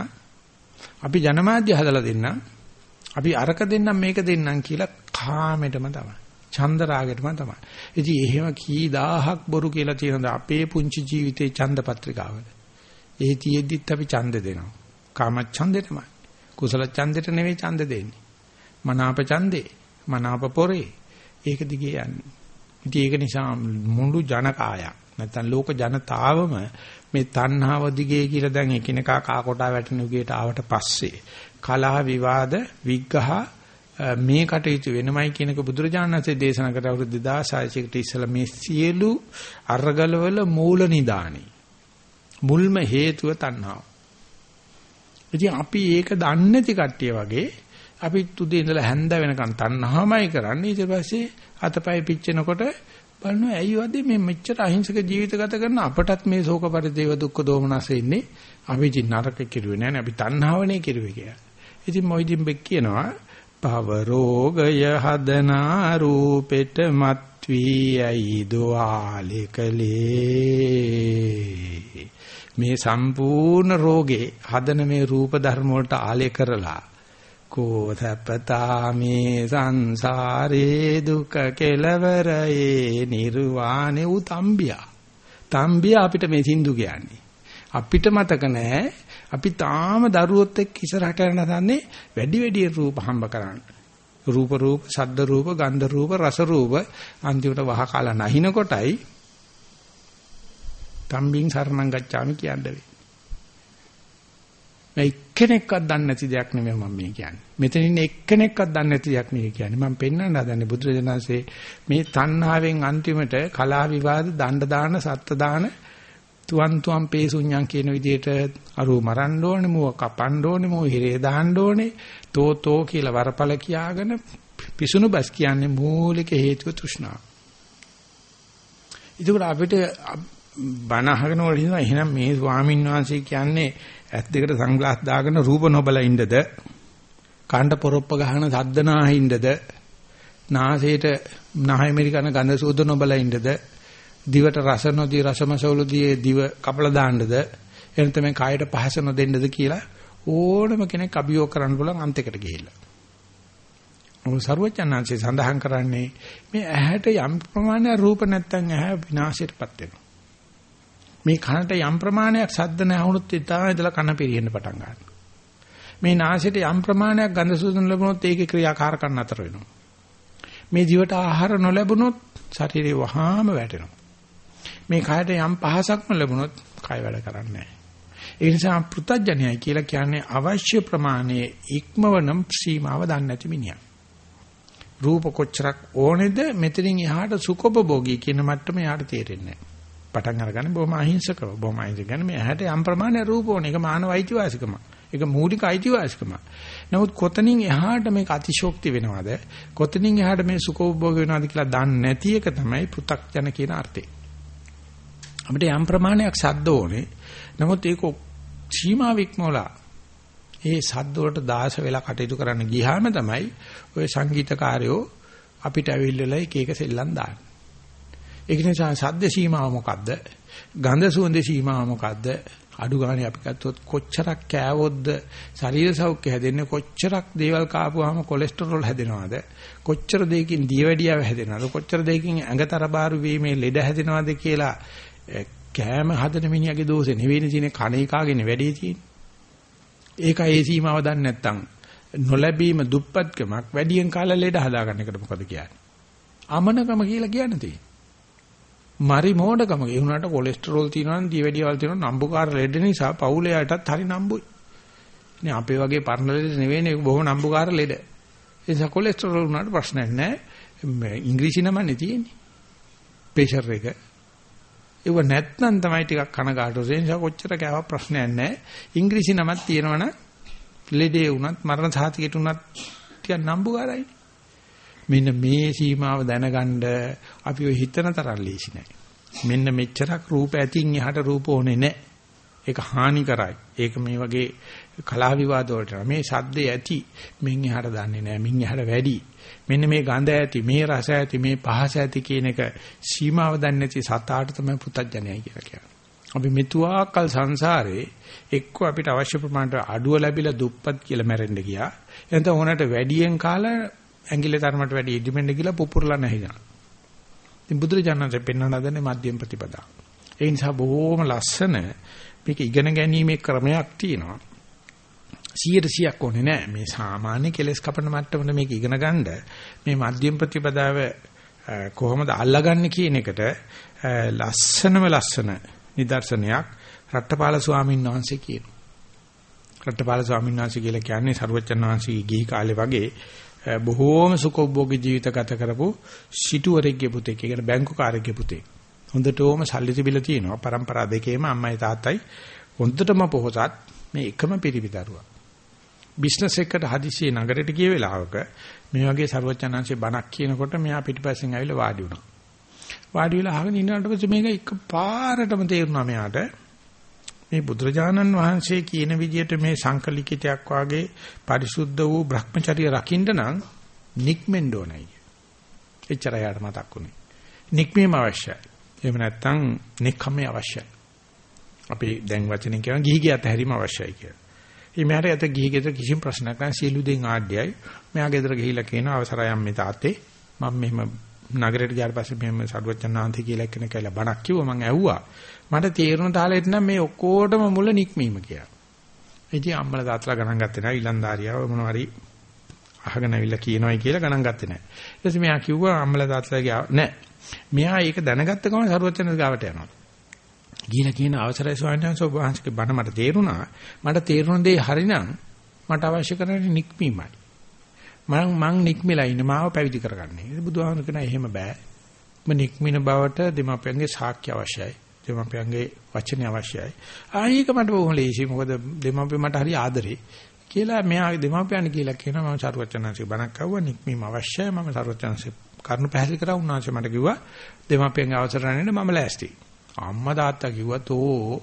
අපි ජනමාධ්‍ය හදලා දෙන්න අපි අරක දෙන්නම් මේක දෙන්නම් කියලා කාමෙටම තමයි. ඡන්ද රාගෙටම තමයි. ඉතින් එහෙම කී දහහක් බොරු කියලා තියෙනද අපේ පුංචි ජීවිතේ ඡන්ද පත්‍රිකාවල? ඒ තියෙද්දිත් අපි ඡන්ද දෙනවා. කාම ඡන්දෙටමයි කුසල ඡන්දෙට නෙවෙයි ඡන්ද දෙන්නේ. මනාප ඡන්දේ, මනාප පොරේ. ඒක දිගේ යන්නේ. ඉතින් ඒක නිසා මුළු ජනකායක් නැත්නම් ලෝක ජනතාවම මේ තණ්හාව දිගේ කියලා දැන් එකිනෙකා කා කොටා වැටෙන යුගයට ආවට පස්සේ කලහ විවාද විග්ඝහ මේ කටයුතු වෙනමයි කියනක බුදුරජාණන් වහන්සේ දේශනා කර අවුරුදු 2600 කට ඉස්සලා මේ සියලු අරගලවල මූල නිදානේ මුල්ම හේතුව තණ්හාව. ඉතින් අපි ඒක දන්නේ නැති කට්ටිය වගේ අපි තුදේ ඉඳලා හැන්ද වෙනකන් තණ්හාමයි කරන්නේ. ඊට පස්සේ අතපය පිච්චෙනකොට බලනවා ඇයි වදේ මේ මෙච්චර අහිංසක ජීවිත ගත කරන අපටත් මේ ශෝක පරිදේව දුක්ඛ දෝමනස ඉන්නේ අපි ඉතින් නරක කිරුවේ නැහැ අපි තණ්හාවනේ කිරුවේ කියලා. ඉතින් මොයිදින් බෙක් කියනවා භව රෝගය හදනා රූපෙට මත් වී ඇයි දුආලෙකලේ මේ සම්පූර්ණ රෝගේ හදන මේ රූප ධර්ම වලට ආලේ කරලා කෝතපතා මේ සංසාරේ දුක කෙලවරේ නිර්වාණේ උතම්බියා තම්බියා. අපිට මේ සින්දු කියන්නේ. අපිට මතක නැහැ. අපි තාම දරුවොත් එක්ක ඉස්සරහට යන දන්නේ වැඩි වැඩි රූප හම්බ කරන්න. රූප රූප, ශබ්ද රූප, ගන්ධ රූප, රස රූප අන්තිමට වහ කාලා නැහින කොටයි තම්බින් සරණං ගච්ඡාමි කියන්නේ. මේ එක්කෙනෙක්වත් දන්නේ නැති දෙයක් නෙමෙයි මම මේ කියන්නේ. මෙතන ඉන්න එක්කෙනෙක්වත් දන්නේ නැති දෙයක් නෙමෙයි කියන්නේ. මම පෙන්වන්න හදන්නේ බුදුරජාණන්සේ මේ තණ්හාවෙන් අන්තිමට කලා විවාද, දණ්ඩ දාන, සත්ත්‍ය දාන තුවන් තුවන් පේසුඤ්ඤං කියන විදිහට අරුව මරන්න ඕනේ මුව කපන්න ඕනේ මුව හිරේ දාන්න ඕනේ තෝ තෝ කියලා වරපල කියාගෙන පිසුණු බස් කියන්නේ මූලික හේතුව තෘෂ්ණාව. ඒක අපිට බණ අහගෙන වල හිතනවා එහෙනම් මේ ස්වාමීන් වහන්සේ කියන්නේ ඇස් දෙකට සන්ග්ලාස් දාගෙන රූප නොබල ඉන්නද? කාණ්ඩ පොරොප්ප ගහන සද්ද නාහින්නද නාසයට නහය මෙරිකන ගඳ සුවඳ නොබල ඉන්නද? දිවට රස නොදී රසමසවලදී දිව කපලා දාන්නද? එහෙනම් තමයි කායට පහස නොදෙන්නද කියලා ඕනම කෙනෙක් අභියෝග කරන්න පුළුවන් අන්තයකට ගිහිල්ලා. මොකද ਸਰවඥාන්සේ සඳහන් කරන්නේ මේ ඇහැට යම් ප්‍රමාණයක් රූප නැත්තම් ඇහැ විනාශයටපත් වෙනවා. මේ කනට යම් ප්‍රමාණයක් ශබ්ද නැහුනොත් ඉතාලම ඉඳලා කන පිරියෙන්න පටන් ගන්නවා. මේ නාසයට යම් ප්‍රමාණයක් ගඳ සුවඳ ලැබුණොත් ඒකේ ක්‍රියාකාරකම් නතර වෙනවා. මේ දිවට ආහාර නොලැබුණොත් ශරීරය වහාම වැටෙනවා. මේ කයට යම් පහසක්ම ලැබුණොත් කය වැඩ කරන්නේ නැහැ. ඒ නිසා පෘතජ්ජනයයි කියලා කියන්නේ අවශ්‍ය ප්‍රමාණයේ ඉක්මවනම් සීමාව දන්නේ නැති මිනිහා. රූප කොච්චරක් ඕනේද මෙතනින් එහාට සුකොබභෝගී කියන මට්ටම එහාට තේරෙන්නේ නැහැ. පටන් අරගන්නේ බොහොම අහිංසකව. බොහොම අහිංසක කියන්නේ මේ ඇහැට යම් ප්‍රමාණයක් රූප ඕන. ඒක මානව අයිතිවාසිකම. ඒක මූලික අයිතිවාසිකම. නමුත් කොතනින් එහාට මේක අතිශෝක්ති වෙනවද? කොතනින් එහාට මේ සුඛෝපභෝග වෙනවද කියලා දන්නේ නැති එක තමයි පෘ탁ජන කියන අර්ථය. අපිට යම් ප්‍රමාණයක් සද්ද ඕනේ. නමුත් ඒක සීමා වික්මෝලා ඒ සද්ද වලට දාස වෙලා කටයුතු කරන්න ගියාම තමයි ওই සංගීතකාරයෝ අපිට අවිල්ලලා එක එක සෙල්ලම් දාන්නේ. ඒක නිසා සද්ද සීමාව මොකද්ද? ගන්ධ සුවඳ සීමාව මොකද්ද? අඩු ගානේ අපි ගත්තොත් කොච්චරක් කෑවොත්ද ශරීර සෞඛ්‍ය හැදෙන්නේ කොච්චරක් දේවල් කාපුවාම කොලෙස්ටරෝල් හැදෙනවද කොච්චර දෙයකින් දියවැඩියාව හැදෙනවද කොච්චර දෙයකින් ඇඟතරබාරු වීමේ ලෙඩ හැදෙනවද කියලා කෑම හදන මිනිහාගේ දෝෂේ නෙවෙයි තියෙන්නේ කණ එකාගෙන වැඩේ තියෙන්නේ. ඒකයි ඒ සීමාව දන්නේ නැත්නම් නොලැබීම දුප්පත්කමක් වැඩියෙන් කාලෙ ලෙඩ හදාගන්න එකට මොකද කියන්නේ? අමනකම කියලා කියන්න තියෙන්නේ. මරි මෝඩකම ඒ වුණාට කොලෙස්ටරෝල් තියෙනවා නම් දියවැඩියවල් තියෙනවා නම්බුකාර ලෙඩ නිසා පවුලයටත් හරි නම්බුයි. නේ අපේ වගේ පරණ ලෙඩ නෙවෙයි බොහොම නම්බුකාර ලෙඩ. ඒ නිසා කොලෙස්ටරෝල් උනාට ප්‍රශ්නයක් නැහැ. ඉංග්‍රීසි නමන්නේ තියෙන්නේ. ප්‍රෙෂර් එක ඒව නැත්නම් තමයි ටිකක් කනගාටු වෙන්නේ. ඒ නිසා කොච්චර කෑවක් ප්‍රශ්නයක් නැහැ. ඉංග්‍රීසි නමක් තියෙනවනම් ලෙඩේ වුණත් මරණ සාතිකයට වුණත් ටිකක් නම්බුකාරයි. මෙන්න මේ සීමාව දැනගන්න අපි ඔය හිතන තරම් ලේසි නෑ. මෙන්න මෙච්චරක් රූප ඇතින් එහාට රූප ඕනේ නෑ. ඒක හානි කරයි. ඒක මේ වගේ කලා විවාද වලට මේ සද්දේ ඇති මින් එහාට දන්නේ නෑ. මින් එහාට වැඩි. මෙන්න මේ ගඳ ඇති, මේ රස ඇති, මේ පහස ඇති කියන එක සීමාව දන්නේ නැති සතාට තමයි පුතඥයයි කියලා කියන්නේ. අපි මෙතුආකල් සංසාරේ එක්ක අපිට අවශ්‍ය ප්‍රමාණයට අඩුව ලැබිලා දුප්පත් කියලා මැරෙන්න ගියා. එතන ඕනට වැඩියෙන් කාලා ඇඟිල්ල තරමට වැඩි ඉදිමෙන්න කියලා පුපුරලා නැහිනා. ඉතින් බුදුරජාණන්සේ පෙන්වන දන්නේ මධ්‍යම ප්‍රතිපදා. ඒ නිසා බොහෝම ලස්සන මේක ඉගෙන ගැනීමේ ක්‍රමයක් තියෙනවා. 100ක් ඕනේ නෑ මේ සාමාන්‍ය කෙලස් කපන මට්ටමට මේක ඉගෙන ගන්න මේ මධ්‍යම ප්‍රතිපදාව කොහොමද අල්ලගන්නේ කියන එකට ලස්සනම ලස්සන නිදර්ශනයක් රට්ටපාල ස්වාමීන් වහන්සේ කියනවා. රට්ටපාල ස්වාමීන් වහන්සේ කියලා කියන්නේ සරුවචන් වහන්සේගේ ගිහි කාලේ වගේ බොහෝම සුඛෝභෝගී ජීවිත ගත කරපු සිටුවරෙක්ගේ පුතෙක්. ඒ කියන්නේ බැංකුකාරයෙක්ගේ පුතෙක්. හොඳටම සල්ලි තිබිලා තියෙනවා. પરම්පරා දෙකේම අම්මයි තාත්තයි හොඳටම පොහොසත් මේ එකම පිරිවිදරුවා. බිස්නස් එකට හදිසියේ නගරෙට ගිය වෙලාවක මේ වගේ ਸਰවඥාන්සේ බණක් කියනකොට මෙයා පිටිපස්සෙන් ඇවිල්ලා වාඩි වුණා. වාඩි වෙලා අහගෙන ඉන්නකොට මේක එකපාරටම තේරුණා මෙයාට මේ බුදුරජාණන් වහන්සේ කියන විදිහට මේ සංකලිකිතයක් වාගේ පරිසුද්ධ වූ Brahmacharya රකින්න නම් නික්මෙන්න ඕනයි. එච්චරයි යාට මතක් වුනේ. නික්මීම අවශ්‍යයි. එහෙම නැත්නම් නික්කමේ අවශ්‍යයි. අපි දැන් වචනෙන් කියන ගිහි ගියත් හැරීම අවශ්‍යයි කියලා. මේ මෙහාට යත ගිහි ගෙදර කිසිම ප්‍රශ්නයක් නැහැ සියලු දෙයින් ආඩ්‍යයි. මෙහා ගෙදර ගිහිල්ලා කියන අවසරයන් මේ තාත්තේ මම මෙහෙම නගරයට ගියාට පස්සේ මෙහෙම සරුවචනාන්ති කියලා කෙනෙක් කියලා බණක් කිව්වා මම ඇහුවා. මට තේරුණ තාලෙට නම් මේ ඔක්කොටම මුල නික්මීම කියලා. ඉතින් අම්මලා තාත්තලා ගණන් ගත්තේ නැහැ ඊලන්දාරියාව මොනවා හරි අහගෙන අවිල්ලා කියනවායි කියලා ගණන් ගත්තේ නැහැ. ඊට පස්සේ මෙයා කිව්වා අම්මලා තාත්තලා ගියා නැහැ. මෙයා ඒක දැනගත්ත ගමන් සරුවචන ගාවට යනවා. ගිහිලා කියන අවසරයි ස්වාමීන් වහන්සේ ඔබ වහන්සේගේ බණ මට තේරුණා. මට තේරුණ දේ හරිනම් මට අවශ්‍ය කරන්නේ නික්මීමයි. මම මං නික්මිලා ඉන්න මාව පැවිදි කරගන්නේ. බුදුහාමුදුරු කියන එහෙම බෑ. මම නික්මින බවට දෙමාපියන්ගේ සාක්ෂි අවශ්‍යයි. දෙමාපියන්ගේ වචනේ අවශ්‍යයි. ආයේක මට බොහොම ලේසි. මොකද දෙමාපිය මට හරි ආදරේ. කියලා මෙයා දෙමාපියන් කියලා කියනවා මම සරුවචනන්සේ බණක් අහුවා නික්මීම අවශ්‍යයි. මම සරුවචනන්සේ කරුණු පැහැදිලි කරා උන්වහන්සේ මට කිව්වා දෙමාපියන්ගේ අවසර නැන්නේ මම ලෑස්තියි. අම්මා තාත්තා කිව්වත් ඕ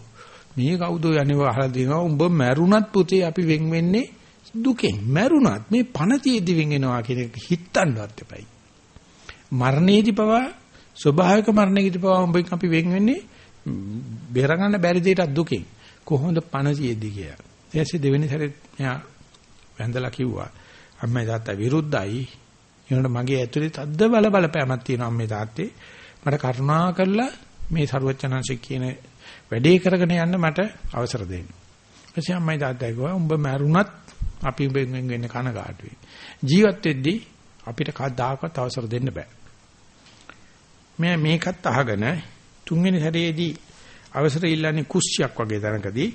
මේ කවුද යන්නේ අහලා දෙනවා උඹ මැරුණත් පුතේ අපි වෙන් වෙන්නේ දුකෙන් මැරුණත් මේ පණ තියේදී වෙන් වෙනවා කියන එක හිතන්නවත් එපයි මරණයේදී පවා ස්වභාවික මරණයේදී පවා උඹෙන් අපි වෙන් වෙන්නේ බේරගන්න බැරි දෙයකට දුකෙන් කොහොමද පණ තියේදී කියලා ඊටසේ දෙවෙනි සැරේ එයා වැඳලා කිව්වා අම්මයි තාත්තා විරුද්ධයි ඊළඟ මගේ ඇතුලේ තද්ද බල බලපෑමක් තියෙනවා අම්මේ තාත්තේ මට කරුණා කරලා මේ සරුවචනංශික කියන වැඩේ කරගෙන යන්න මට අවසර දෙන්න. ඊපස්සේ අම්මයි තාත්තයි කිව්වා උඹ මැරුණත් අපි උඹෙන් වෙන්නේ කනගාටුයි. ජීවත් වෙද්දී අපිට කවදාකවත් අවසර දෙන්න බෑ. මේ මේකත් අහගෙන තුන්වෙනි සැරේදී අවසර ඉල්ලන්නේ කුස්සියක් වගේ තැනකදී.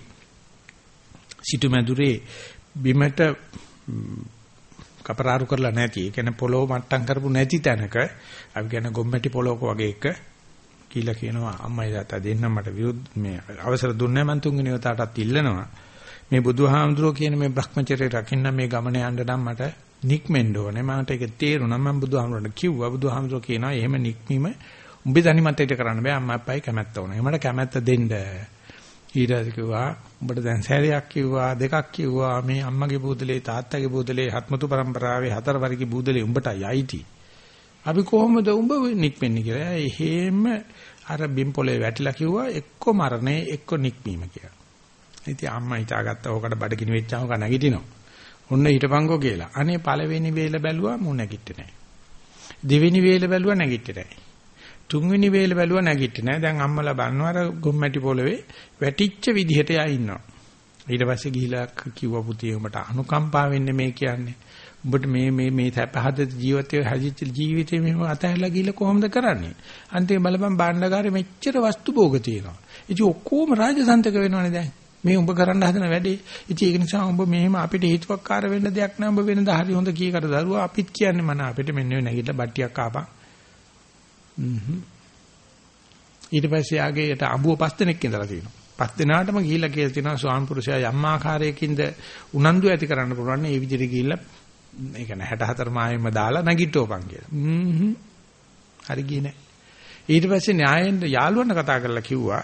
සිටු මැදුරේ බිමට කපරාරු කරලා නැති, ඒ කියන්නේ පොළොව මට්ටම් කරපු නැති තැනක අපි කියන ගොම්මැටි පොළොවක වගේ එක කියලා කියනවා අම්මයි තාත්තා දෙන්න මට විරුද්ධ මේ අවසර දුන්නේ මම තුන්වෙනි වතාවටත් ඉල්ලනවා. මේ බුදුහාමුදුරුවෝ කියන මේ Brahmacharya රකින්න මේ ගමන යන්න නම් මට නික්මෙන්න ඕනේ. මට ඒක තේරුණා. මම බුදුහාමුදුරන්ට කිව්වා. බුදුහාමුදුරුවෝ කියනවා එහෙම නික්මීම උඹේ දැනිමතේට කරන්න බෑ අම්මා අප්පයි කැමැත්ත ඕනේ මට කැමැත්ත දෙන්න ඊට කිව්වා උඹට දැන් සැරයක් කිව්වා දෙකක් කිව්වා මේ අම්මගේ බූදලේ තාත්තගේ බූදලේ හත්මතු પરම්පරාවේ හතර වරිගේ බූදලේ උඹටයි අයිති අපි කොහොමද උඹ නික්මෙන්නේ කියලා. එහෙම අර බිම් පොලේ වැටිලා කිව්වා එක්ක මරණය එක්ක නික්මීම කියලා. ඉතින් අම්මා හිතාගත්තා ඕකට බඩගිනි වෙච්චාම කන නැගිටිනවා. ඔන්න හිටපංකෝ කියලා. අනේ පළවෙනි වේල බැලුවා මු නැගිට්ටේ නැහැ. දෙවෙනි වේල බැලුවා නැගිට්ටේ නැහැ. තුන්වෙනි වේල බැලුවා නැගිට්ටේ නැහැ. දැන් අම්මලා බannව අර ගොම්මැටි පොළවේ වැටිච්ච විදිහට යා ඉන්නවා. ඊට පස්සේ ගිහිලා කිව්වා පුතේ උඹට අනුකම්පා වෙන්නේ මේ කියන්නේ. උඹට මේ මේ මේ තපහද ජීවිතයේ හැදිච්ච ජීවිතේ මෙහෙම අතහැරලා ගිහලා කොහොමද කරන්නේ? අන්තිම බලපන් භාණ්ඩකාරේ මෙච්චර වස්තු භෝග තියෙනවා. ඉතින් ඔක්කොම රාජසන්තක වෙනවනේ දැන්. මේ උඹ කරන්න හදන වැඩේ. ඉතින් ඒක නිසා උඹ මෙහෙම අපිට හේතුවක්කාර වෙන්න දෙයක් නෑ. උඹ වෙනද හරි හොඳ කීකට දරුවා අපිත් කියන්නේ මන අපිට මෙන්න නැගිටලා බට්ටියක් ආපන්. ඊට පස්සේ ආගේට අඹුව පස් දෙනෙක් ඉඳලා තියෙනවා. පස් දෙනාටම ගිහිල්ලා කියලා තියෙනවා ස්වාමි පුරුෂයා යම් ආකාරයකින්ද උනන්දු ඇති කරන්න පුළුවන්. මේ විදිහට ගිහිල්ලා ඒ කියන්නේ 64 මායෙම දාලා නැගිටවපන් කියලා. හ්ම් හරි ගියේ නෑ. ඊට පස්සේ න්යායෙන් යාළුවන්ට කතා කරලා කිව්වා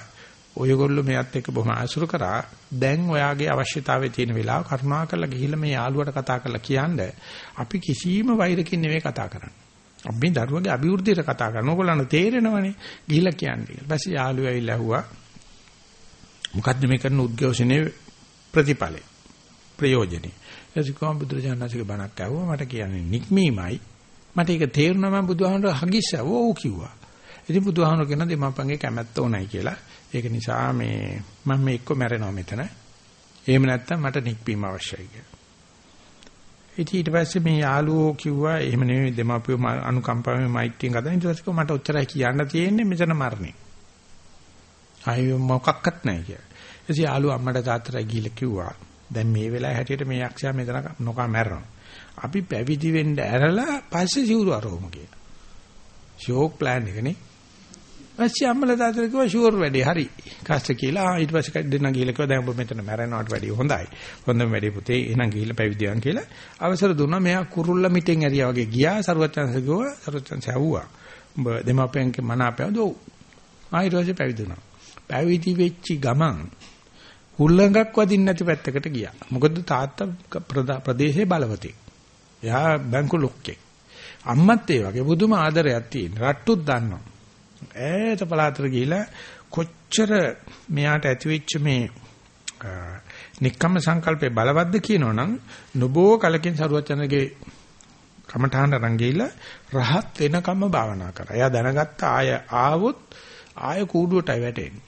ඔයගොල්ලෝ මෙයත් එක්ක බොහොම ආසුර කරා දැන් ඔයාගේ අවශ්‍යතාවයේ තියෙන වෙලාව කරුණා කරලා ගිහිල්ලා මේ යාළුවට කතා කරලා කියන්නේ අපි කිසිම වෛරකින් නෙවෙයි කතා කරන්නේ. අපි දරුවගේ අභිවෘද්ධියට කතා කරන ඕගොල්ලන්ට තේරෙනවනේ ගිහිල්ලා කියන්නේ. ඊට පස්සේ යාළුවා ඇවිල්ලා ඇහුවා මොකද්ද මේ කරන උද්ඝෝෂණයේ ප්‍රතිඵලය ප්‍රයෝජනේ එසිකම් බුදුරජාණන්සේගේ බණක් ඇහුවා මට කියන්නේ නික්මීමයි. මට ඒක තේරුණා මම බුදුහාමර හගිස්සව ඕ කිව්වා. ඉතින් බුදුහාමර කියන දෙමාපන්ගේ කැමැත්ත ඕනයි කියලා. ඒක නිසා මේ මම මේ එක්ක මැරෙනවා මෙතන. එහෙම නැත්නම් මට නික්මීම අවශ්‍යයි කියලා. ඉතින් ඊට පස්සේ මේ යාළුවෝ කිව්වා එහෙම නෙමෙයි දෙමාපියෝ අනුකම්පාවෙන් මෛත්‍රියෙන් ගන්න. ඊට පස්සේ මට ඔච්චරයි කියන්න තියෙන්නේ මෙතන මරණේ. ආයෙ මොකක්වත් නැහැ කියලා. ඉතින් යාළුවා අම්මට තාත්තට ගිහිල්ලා කිව්වා දැන් මේ වෙලාවේ හැටියට මේ යක්ෂයා මෙතන නොකා මැරෙනවා. අපි පැවිදි වෙන්න ඇරලා පස්සේ සිවුරු අරවමු කියලා. ෂෝක් ප්ලෑන් එකනේ. පස්සේ අම්මලා තාත්තලා කිව්වා ෂුවර් වැඩේ හරි. කාස්ට කියලා ඊට පස්සේ දෙන්න ගිහලා කිව්වා දැන් ඔබ මෙතන මැරෙනවට වැඩිය හොඳයි. හොඳම වැඩේ පුතේ එහෙනම් ගිහලා පැවිදියන් කියලා අවසර දුන්නා. මෙයා කුරුල්ල මිටෙන් ඇරියා වගේ ගියා සරුවචන්ස කිව්වා සරුවචන්ස ඇහුවා. ඔබ දෙමාපියන්ගේ මනාපයද ඔව්. ආ ඊට පස්සේ පැවිදි වුණා. පැවිදි වෙච්චි ගමන් හුල්ලඟක් වදින්න නැති පැත්තකට ගියා. මොකද තාත්තා ප්‍රදේශයේ බලවතෙක්. එයා බැංකු ලොක්කෙක්. අම්මත් ඒ වගේ බුදුම ආදරයක් තියෙන. රට්ටුත් දන්නවා. ඈත පළාතට ගිහිලා කොච්චර මෙයාට ඇතිවෙච්ච මේ නික්කම සංකල්පේ බලවත්ද කියනවනම් නොබෝ කලකින් සරුවචනගේ කමඨාන රංගීලා රහත් වෙනකම්ම භාවනා කරා. එයා දැනගත්ත ආය ආවොත් ආය කූඩුවටයි වැටෙන්නේ.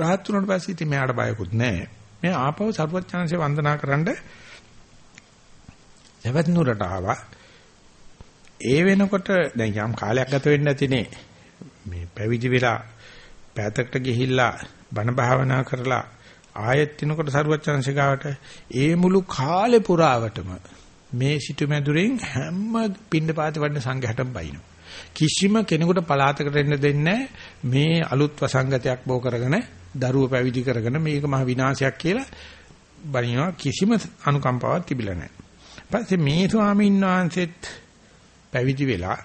රහත් වුණාට පස්සේ ඉතින් මෙයාට බයකුත් නැහැ. මේ ආපහු සරුවචනanse වන්දනා කරන්න එවත් නුරට ආවා. ඒ වෙනකොට දැන් යම් කාලයක් ගත වෙන්න ඇතිනේ. මේ පැවිදි වෙලා පැතකට ගිහිල්ලා බණ භාවනා කරලා ආයෙත් තිනකොට සරුවචනanse ගාවට ඒ මුළු කාලේ පුරාවටම මේ සිටුමැදුරෙන් හැම පින්නපාත වඩන සංඝයාටම බයිනවා. කිසිම කෙනෙකුට පලාතකට එන්න දෙන්නේ මේ අලුත් වසංගතයක් බෝ කරගෙන දරුව පැවිදි කරගෙන මේක මහ විනාශයක් කියලා බණිනවා කිසිම අනුකම්පාවක් තිබිලා නැහැ. පස්සේ මේ ස්වාමීන් වහන්සේත් පැවිදි වෙලා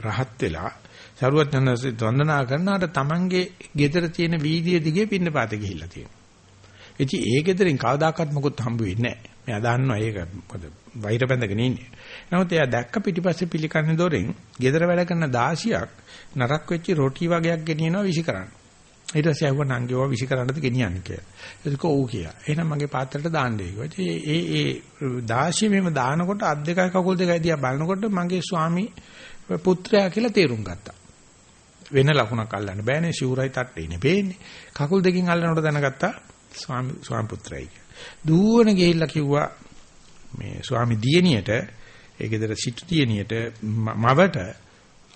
රහත් වෙලා සරුවත් යනසේ වන්දනා කරනාට තමන්ගේ ගෙදර තියෙන වීදිය දිගේ පින්නපාතේ ගිහිල්ලා තියෙනවා. ඉතින් ඒ ගෙදරින් කවදාකවත් මොකුත් හම්බ වෙන්නේ නැහැ. මෙයා දන්නවා ඒක මොකද වෛර බැඳගෙන ඉන්නේ. නමුත් එයා දැක්ක පිටිපස්සේ පිළිකන්නේ දොරෙන් ගෙදර වැඩ කරන 16ක් නරක් වෙච්ච රොටි වගේක් ගෙනියනවා විසි කරන්න. ඊට පස්සේ ආව නංගිව විසි කරන්නද ගෙනියන්නේ කියලා. ඒක ඔව් කියලා. එහෙනම් මගේ පාත්‍රයට දාන්න කිව්වා. ඒ ඒ ඒ 16 මෙම දානකොට අත් දෙකයි කකුල් දෙකයි දිහා බලනකොට මගේ ස්වාමි පුත්‍රයා කියලා තේරුම් ගත්තා. වෙන ලකුණක් අල්ලන්න බෑනේ ෂූරයි තට්ටේනේ පේන්නේ. කකුල් දෙකකින් අල්ලනකොට දැනගත්තා ස්වාමි ස්වාමි පුත්‍රයයි කියලා. දුවන ගිහිල්ලා කිව්වා මේ ස්වාමි දියණියට ඒ ගෙදර සිටු දියණියට මවට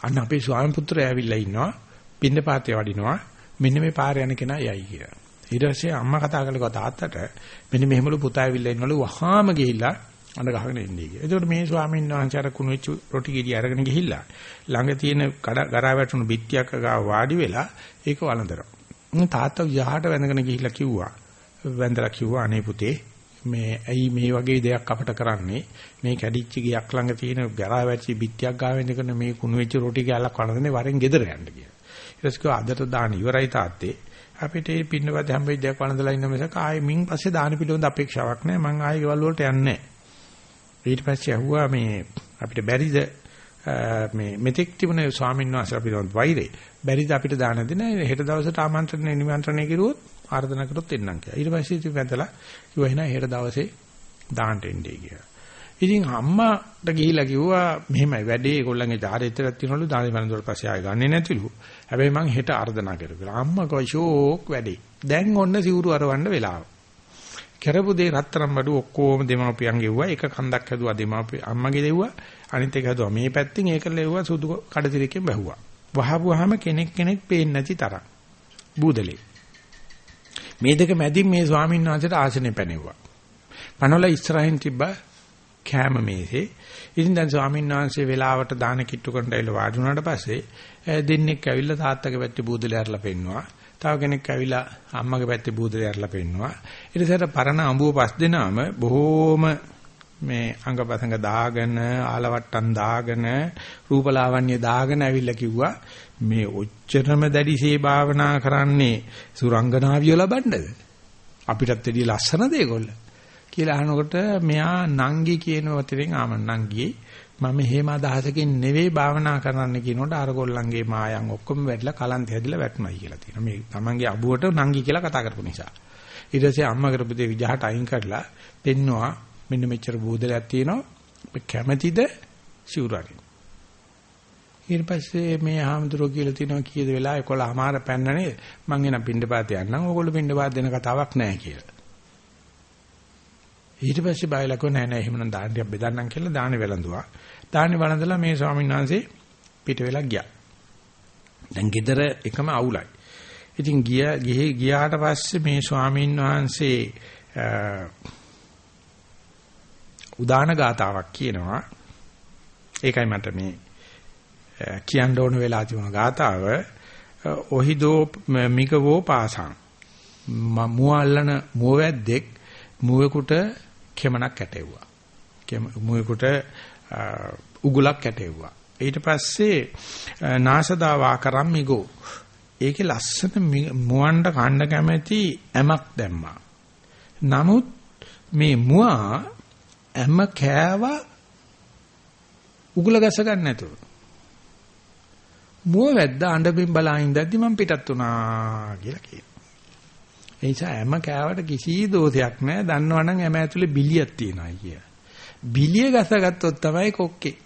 අන්න අපේ ස්වාමි පුත්‍රයා ඇවිල්ලා ඉන්නවා පින්නපාතේ වඩිනවා මෙන්න මේ පාර යන කෙනා යයි කියලා. ඊට පස්සේ අම්මා කතා කළේ තාත්තට මෙන්න මෙහෙමලු පුතා ඇවිල්ලා ඉන්නවලු වහාම ගිහිල්ලා අඬ ගහගෙන ඉන්නේ කියලා. එතකොට මේ ස්වාමීන් වහන්සේ අර කුණු වෙච්ච රොටි ගෙඩි අරගෙන ගිහිල්ලා ළඟ තියෙන ගරා වැටුණු බිත්තියක් ගාව වාඩි වෙලා ඒක වළඳනවා. තාත්තා යහට වැඳගෙන ගිහිල්ලා කිව්වා වැඳලා කිව්වා අනේ පුතේ මේ ඇයි මේ වගේ දෙයක් අපට කරන්නේ මේ කැඩිච්ච ගියක් ළඟ තියෙන ගරා වැටි බිත්තියක් ගාවෙන් දෙකන මේ කුණු වෙච්ච රොටි කෑල්ලක් වළඳන්නේ වරෙන් ගෙදර යන්න කියලා. ඊට පස්සේ අදට දාන ඉවරයි තාත්තේ අපිට මේ පින්නපත හැම වෙලේම දෙයක් වළඳලා ඉන්න මිසක ආයේ මින් පස්සේ දාන පිළිවෙඳ අපේක්ෂාවක් නැහැ මං ආයේ ගෙවල් වලට යන්නේ නැහැ. ඊට පස්සේ ඇහුවා මේ අපිට බැරිද මේ මෙතෙක් තිබුණ ස්වාමීන් වහන්සේ අපිට වෛරේ බැරිද අපිට දාන දෙන හෙට දවසට ආමන්ත්‍රණය නිමන්ත්‍රණය කිරුවොත් ආර්දනා කරොත් එන්නම් කියලා. ඊට පස්සේ ඉතින් වැඳලා කිව්වා එහෙනම් හෙට දවසේ දාන්න එන්නේ කියලා. ඉතින් අම්මාට ගිහිලා කිව්වා මෙහෙමයි වැඩේ ඒගොල්ලන්ගේ ධාරිත්‍රයක් තියනවලු ධාරි වරන්දුවල පස්සේ ආයෙ ගන්නෙ නැතිලු. හැබැයි මං හෙට ආර්දනා කරුවා. අම්මා කෝ ෂෝක් වැඩේ. දැන් ඔන්න සිවුරු අරවන්න වෙලාව. කරපු දේ රත්තරන් බඩු ඔක්කොම දෙමාපියන් ගෙව්වා. එක කන්දක් හැදුවා දෙමාපිය අම්මගේ දෙව්වා. අනිත් එක හැදුවා මේ පැත්තෙන් ඒක ලෙව්වා සුදු කඩතිරකින් බැහුවා. වහපුවාම කෙනෙක් කෙනෙක් පේන්නේ නැති තරම්. බූදලේ. මේ දෙක මැදින් මේ ස්වාමීන් වහන්සේට ආසනේ පැනෙවුවා. පනවල ඉස්සරහින් තිබ්බ කෑම මේසේ. ඉතින් දැන් ස්වාමීන් වහන්සේ වෙලාවට දාන කිට්ටු කරන්න ඇවිල්ලා වාඩි වුණාට පස්සේ දෙන්නෙක් ඇවිල්ලා තාත්තගේ පැත්තේ බූදලේ අරලා පෙන්නවා. තව කෙනෙක් ඇවිල්ලා අම්මගේ පැත්තේ බූදලේ අරලා පෙන්නවා. ඊට පස්සේ පරණ අඹුව පස් දෙනාම බොහෝම මේ අංගපසංග දාගෙන ආලවට්ටම් දාගෙන රූපලාවන්‍ය දාගෙන ඇවිල්ලා කිව්වා මේ ඔච්චරම දැඩිසේ භාවනා කරන්නේ සුරංගනාවිය ලබන්නද අපිටත් වැඩිය ලස්සනද ඒගොල්ල කියලා අහනකොට මෙයා නංගි කියන වචනෙන් ආම නංගියේ මම හේම අදහසකින් නෙවෙයි භාවනා කරන්න කියනකොට අර ගොල්ලන්ගේ මායන් ඔක්කොම වැටලා කලන්ත හැදිලා වැටුණයි කියලා තියෙනවා. මේ තමන්ගේ අබුවට නංගි කියලා කතා කරපු නිසා. ඊට පස්සේ අම්මා කරපු දේ විජහට අයින් කරලා පෙන්නවා. මෙන්න මෙච්චර බෝධලයක් තියෙනවා. කැමැතිද? සිවුරකින් ඊට පස්සේ මේ ආමඳුරෝ කියලා තිනවා කීයද වෙලා? 11මාර පැන්න නේද? මං එන පින්ඩපාත යන්නම්. ඕගොල්ලෝ පින්ඩපාත දෙන කතාවක් නැහැ කියලා. ඊට පස්සේ බයලා කෝ නෑ නෑ එහෙමනම් දාන්නයක් බෙදන්නම් කියලා දානේ වැළඳුවා. දානේ වළඳලා මේ ස්වාමීන් වහන්සේ පිට වෙලා ගියා. දැන් ගෙදර එකම අවුලයි. ඉතින් ගිය ගියාට පස්සේ මේ ස්වාමීන් වහන්සේ උදාන ගාතාවක් කියනවා. ඒකයි මට මේ කියන්න ඕන වෙලා තිබුණ ගාතාව. ඔහිදෝ මිකවෝ පාසං. මුව අල්ලන මුවැද්දෙක් මුවෙකුට කෙමනක් ඇටෙව්වා මුවෙකුට උගුලක් ඇටෙව්වා ඊට පස්සේ නාසදා වාකරම් මිගෝ ඒකේ ලස්සන මුවන්ඩ කන්න කැමැති ඇමක් දැම්මා. නමුත් මේ මුවා ඇම කෑවා උගුල ගැස ගන්න නැතුව. මුව වැද්ද අඬමින් බලා ඉඳද්දි මම පිටත් වුණා කියලා කියනවා. ඒ නිසා හැම කෑවට කිසි දෝෂයක් නැහැ. දන්නවනම් හැම ඇතුලේ බිලියක් තියෙනවා කිය. බිලිය ගසගත්තොත් තමයි කොක්කේ.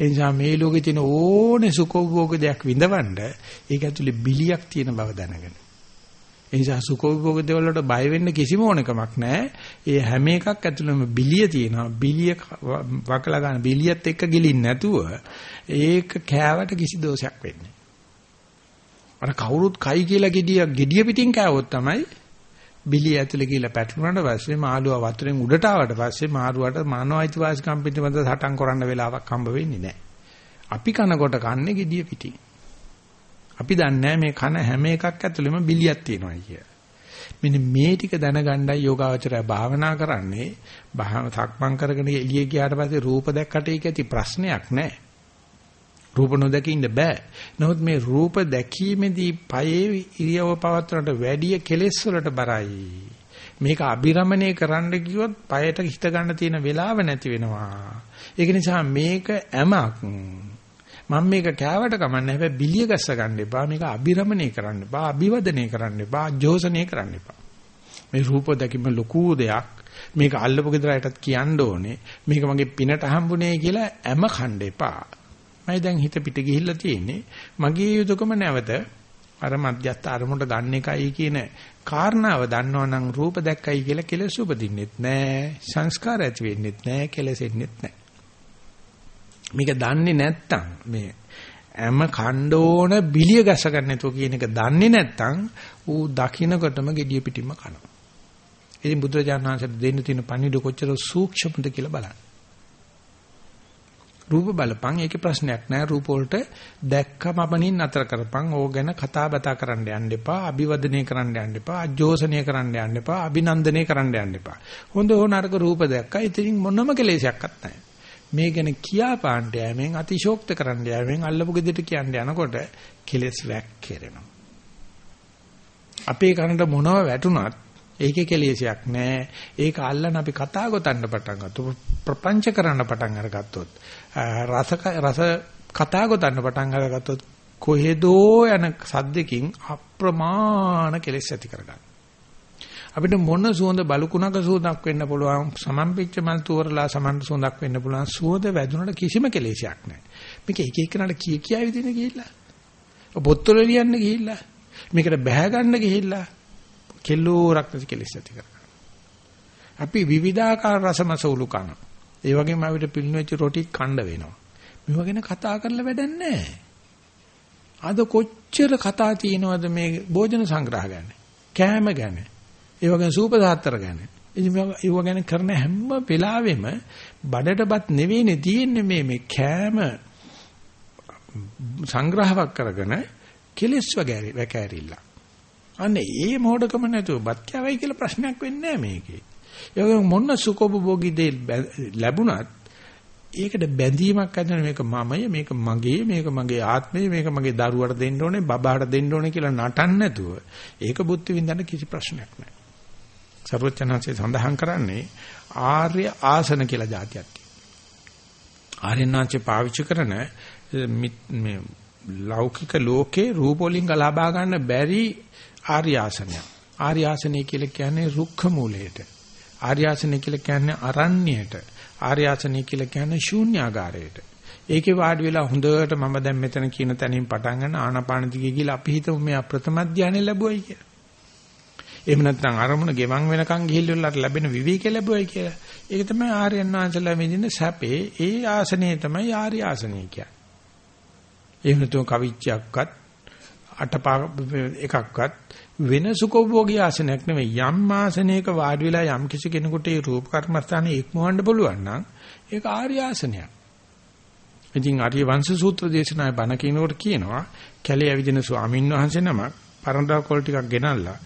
ඒ නිසා මේ ලෝකේ තියෙන ඕනේ සුඛෝභෝග දෙයක් විඳවන්න ඒක ඇතුලේ බිලියක් තියෙන බව දැනගන්න. ඒ නිසා සුඛෝභෝග දේවල් වලට බය වෙන්න කිසිම ඕනකමක් නැහැ. ඒ හැම එකක් ඇතුළෙම බිලිය තියෙනවා. බිලිය වකලා ගන්න බිලියත් එක්ක ගිලින් නැතුව ඒක කෑවට කිසි දෝෂයක් වෙන්නේ අර කවුරුත් කයි කියලා gediya gediya පිටින් කෑවොත් තමයි බිලිය ඇතුලේ කියලා පැටලුණාට පස්සේ මාළුවා වතුරෙන් උඩට ආවට පස්සේ මාරුවට මානව අයිතිවාසිකම් පිටිමද සටන් කරන්න වෙලාවක් හම්බ වෙන්නේ නැහැ. අපි කන කොට කන්නේ gediya පිටින්. අපි දන්නේ මේ කන හැම එකක් ඇතුළෙම බිලියක් තියෙනවා කිය. මෙන්න මේ ටික දැනගණ්ඩයි යෝගාවචරය භාවනා කරන්නේ. භාව සක්මන් කරගෙන එළිය ගියාට පස්සේ රූප දැක්කට ඒක ඇති ප්‍රශ්නයක් නැහැ. රූප නොදැක ඉන්න බෑ. නමුත් මේ රූප දැකීමේදී පයේ ඉරියව පවත්වනට වැඩිය කෙලෙස් වලට බරයි. මේක අබිරමණය කරන්න ගියොත් පයට හිත ගන්න තියෙන වෙලාව නැති වෙනවා. ඒක නිසා මේක ඇමක්. මම මේක කෑවට කමන්නේ හැබැයි බිලිය ගස්ස ගන්න එපා මේක අබිරමණය කරන්න එපා අභිවදනය කරන්න එපා ජෝසනය කරන්න එපා මේ රූප දැකීම ලොකු දෙයක් මේක අල්ලපු ගෙදරටත් කියන්න ඕනේ මේක මගේ පිනට හම්බුනේ කියලා ඇම කන්න එපා මම දැන් හිත පිට ගිහිල්ලා තියෙන්නේ මගේ යුතුයකම නැවත අර මධ්‍යස්ථ අරමුණට ගන්න එකයි කියන කාරණාව දන්නවනම් රූප දැක්කයි කියලා කෙලෙස් උපදින්නෙත් නැහැ සංස්කාර ඇති වෙන්නෙත් නැහැ කෙලෙසෙන්නෙත් නැහැ මේක දන්නේ නැත්තම් මේ හැම කණ්ඩෝන බිලිය ගැස ගන්නතෝ කියන එක දන්නේ නැත්තම් ඌ දකින්නකොටම gediya පිටින්ම කනවා. ඉතින් බුදුරජාණන් වහන්සේට දෙන්න තියෙන පණිවිඩ කොච්චර සූක්ෂමද කියලා බලන්න. රූප බලපං. ඒකේ ප්‍රශ්නයක් නෑ. රූප වලට දැක්කම අපනින් නතර කරපං. ඕක ගැන කතා බතා කරන්න යන්න එපා. අභිවදනය කරන්න යන්න එපා. අජෝසනය කරන්න යන්න එපා. අභිනන්දනය කරන්න යන්න එපා. හොඳ හෝ නරක රූප දැක්කා. ඉතින් මොනම කෙලෙසයක්වත් නැහැ මේ ගැන කියා පාණ්ඩ යෑමෙන් අතිශෝක්ත කරන්න යෑමෙන් අල්ලපු ගෙදරට කියන්න යනකොට කෙලස් වැක්කිරෙනවා. අපේ කනට මොනව වැටුණත් ඒකේ කෙලෙසයක් නැහැ. ඒක අල්ලන අපි කතා ගොතන්න පටන් ගත්තොත් ප්‍රපංච කරන්න පටන් අරගත්තොත් රස රස කතා ගොතන්න පටන් අරගත්තොත් කොහෙදෝ යන සද්දකින් අප්‍රමාණ කෙලෙස් ඇති කරගන්න. අපිට මොන සුවඳ බලුකුණක සුවඳක් වෙන්න පුළුවන් සමම්පිච්ච මල් තුවරලා සමන් සුවඳක් වෙන්න පුළුවන් සුවඳ වැදුනට කිසිම කෙලෙසයක් නැහැ මේක එක එකනට කී කියා විදින ගිහිල්ලා පොත්වල ලියන්න ගිහිල්ලා මේකට බැහැ ගන්න ගිහිල්ලා කෙල්ලෝරක් නැති කෙලෙස් ඇති කරගන්න අපි විවිධාකාර රසමසවුලු කන ඒ වගේම අපිට පිළිවෙච්ච රොටි කණ්ඩ වෙනවා මේව ගැන කතා කරලා වැඩක් නැහැ අද කොච්චර කතා තියෙනවද මේ භෝජන සංග්‍රහ ගැන කෑම ගැන ඒ වගේම සූපසාත්තර ගැන. ඉතින් ඒව ගැන කරන හැම වෙලාවෙම බඩටපත් නෙවෙයිනේ තියෙන්නේ මේ මේ කෑම සංග්‍රහවක් කරගෙන කෙලස් වගේ වැකෑරිල්ල. අනේ ඒ මොඩකම නැතුව බත් කෑවයි කියලා ප්‍රශ්නයක් වෙන්නේ නැහැ මේකේ. ඒ වගේම මොන සුකොබෝගී දේ ලැබුණත් ඒකට බැඳීමක් ඇතිවෙන මේක මමය මේක මගේ මේක මගේ ආත්මය මේක මගේ දරුවට දෙන්න ඕනේ බබාට දෙන්න ඕනේ කියලා නටන්න නැතුව ඒක බුද්ධ විඳන්න කිසි ප්‍රශ්නයක් නැහැ. සර්වචනanse සඳහන් කරන්නේ ආර්ය ආසන කියලා જાතියක් තියෙනවා. ආර්යනාංශේ පාවිච්චි කරන මේ ලෞකික ලෝකේ රූප වලින් ගලබා ගන්න බැරි ආර්ය ආසනයක්. ආර්ය ආසනය කියලා කියන්නේ රුක්ඛ මූලයට. ආර්ය ආසනය කියලා කියන්නේ අරණ්‍යයට. ආර්ය ආසනය කියලා කියන්නේ ශූන්‍යාගාරයට. ඒකේ වාඩි වෙලා හොඳට මම දැන් මෙතන කියන තැනින් පටන් ගන්න ආනාපාන දිගේ ගිහලා අපි හිතමු මේ ප්‍රථම ධානය ලැබුවයි කියලා. එහෙම නැත්නම් අරමුණ ගෙවන් වෙනකන් ගිහිල්ලා ලැබෙන විවේක ලැබුවයි කියලා. ඒක තමයි ආර්යයන් වහන්සේලා මෙදින සැපේ ඒ ආසනය තමයි ආර්ය ආසනය කියන්නේ. එහෙම නැතුව කවිච්චයක්වත් අටපා එකක්වත් වෙන සුඛෝභෝගී ආසනයක් නෙවෙයි යම් ආසනයක වාඩි වෙලා යම් කිසි කෙනෙකුට ඒ රූප කර්මස්ථානේ ඉක්මවන්න පුළුවන් නම් ඒක ආර්ය ආසනයක්. ඉතින් ආර්ය වංශ සූත්‍ර දේශනාවේ බණ කියනකොට කියනවා කැලේ ඇවිදින ස්වාමීන් වහන්සේ නමක් පරණදා කොල් ටිකක් ගෙනල්ලා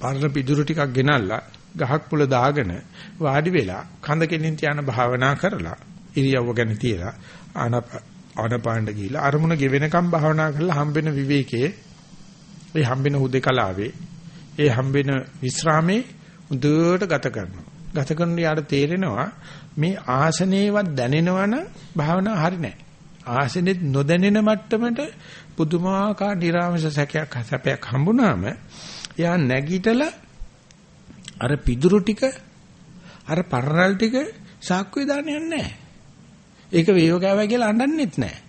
පරණ පිදුරු ටිකක් ගෙනල්ලා ගහක් මුල දාගෙන වාඩි වෙලා කඳ කෙලින් තියාන භාවනා කරලා ඉරියව්ව ගැන තියලා ආනපානට ගිහිලා අරමුණ ගෙවෙනකම් භාවනා කරලා හම්බෙන විවේකයේ ඒ හම්බෙන හුදේකලාවේ ඒ හම්බෙන විස්රාමේ උදේට ගත කරනවා. ගත කරන යාට තේරෙනවා මේ ආසනේවත් දැනෙනවනම් භාවනා හරි නෑ. ආසනෙත් නොදැනෙන මට්ටමට පුදුමාකාර නිරාමස සැකයක් සැපයක් හම්බුනාම එයා නැගිටලා අර පිදුරු ටික අර පරණල් ටික සාක්කුවේ දාන්නේ නැහැ. ඒක වේයෝගාවයි කියලා අඬන්නෙත් නැහැ.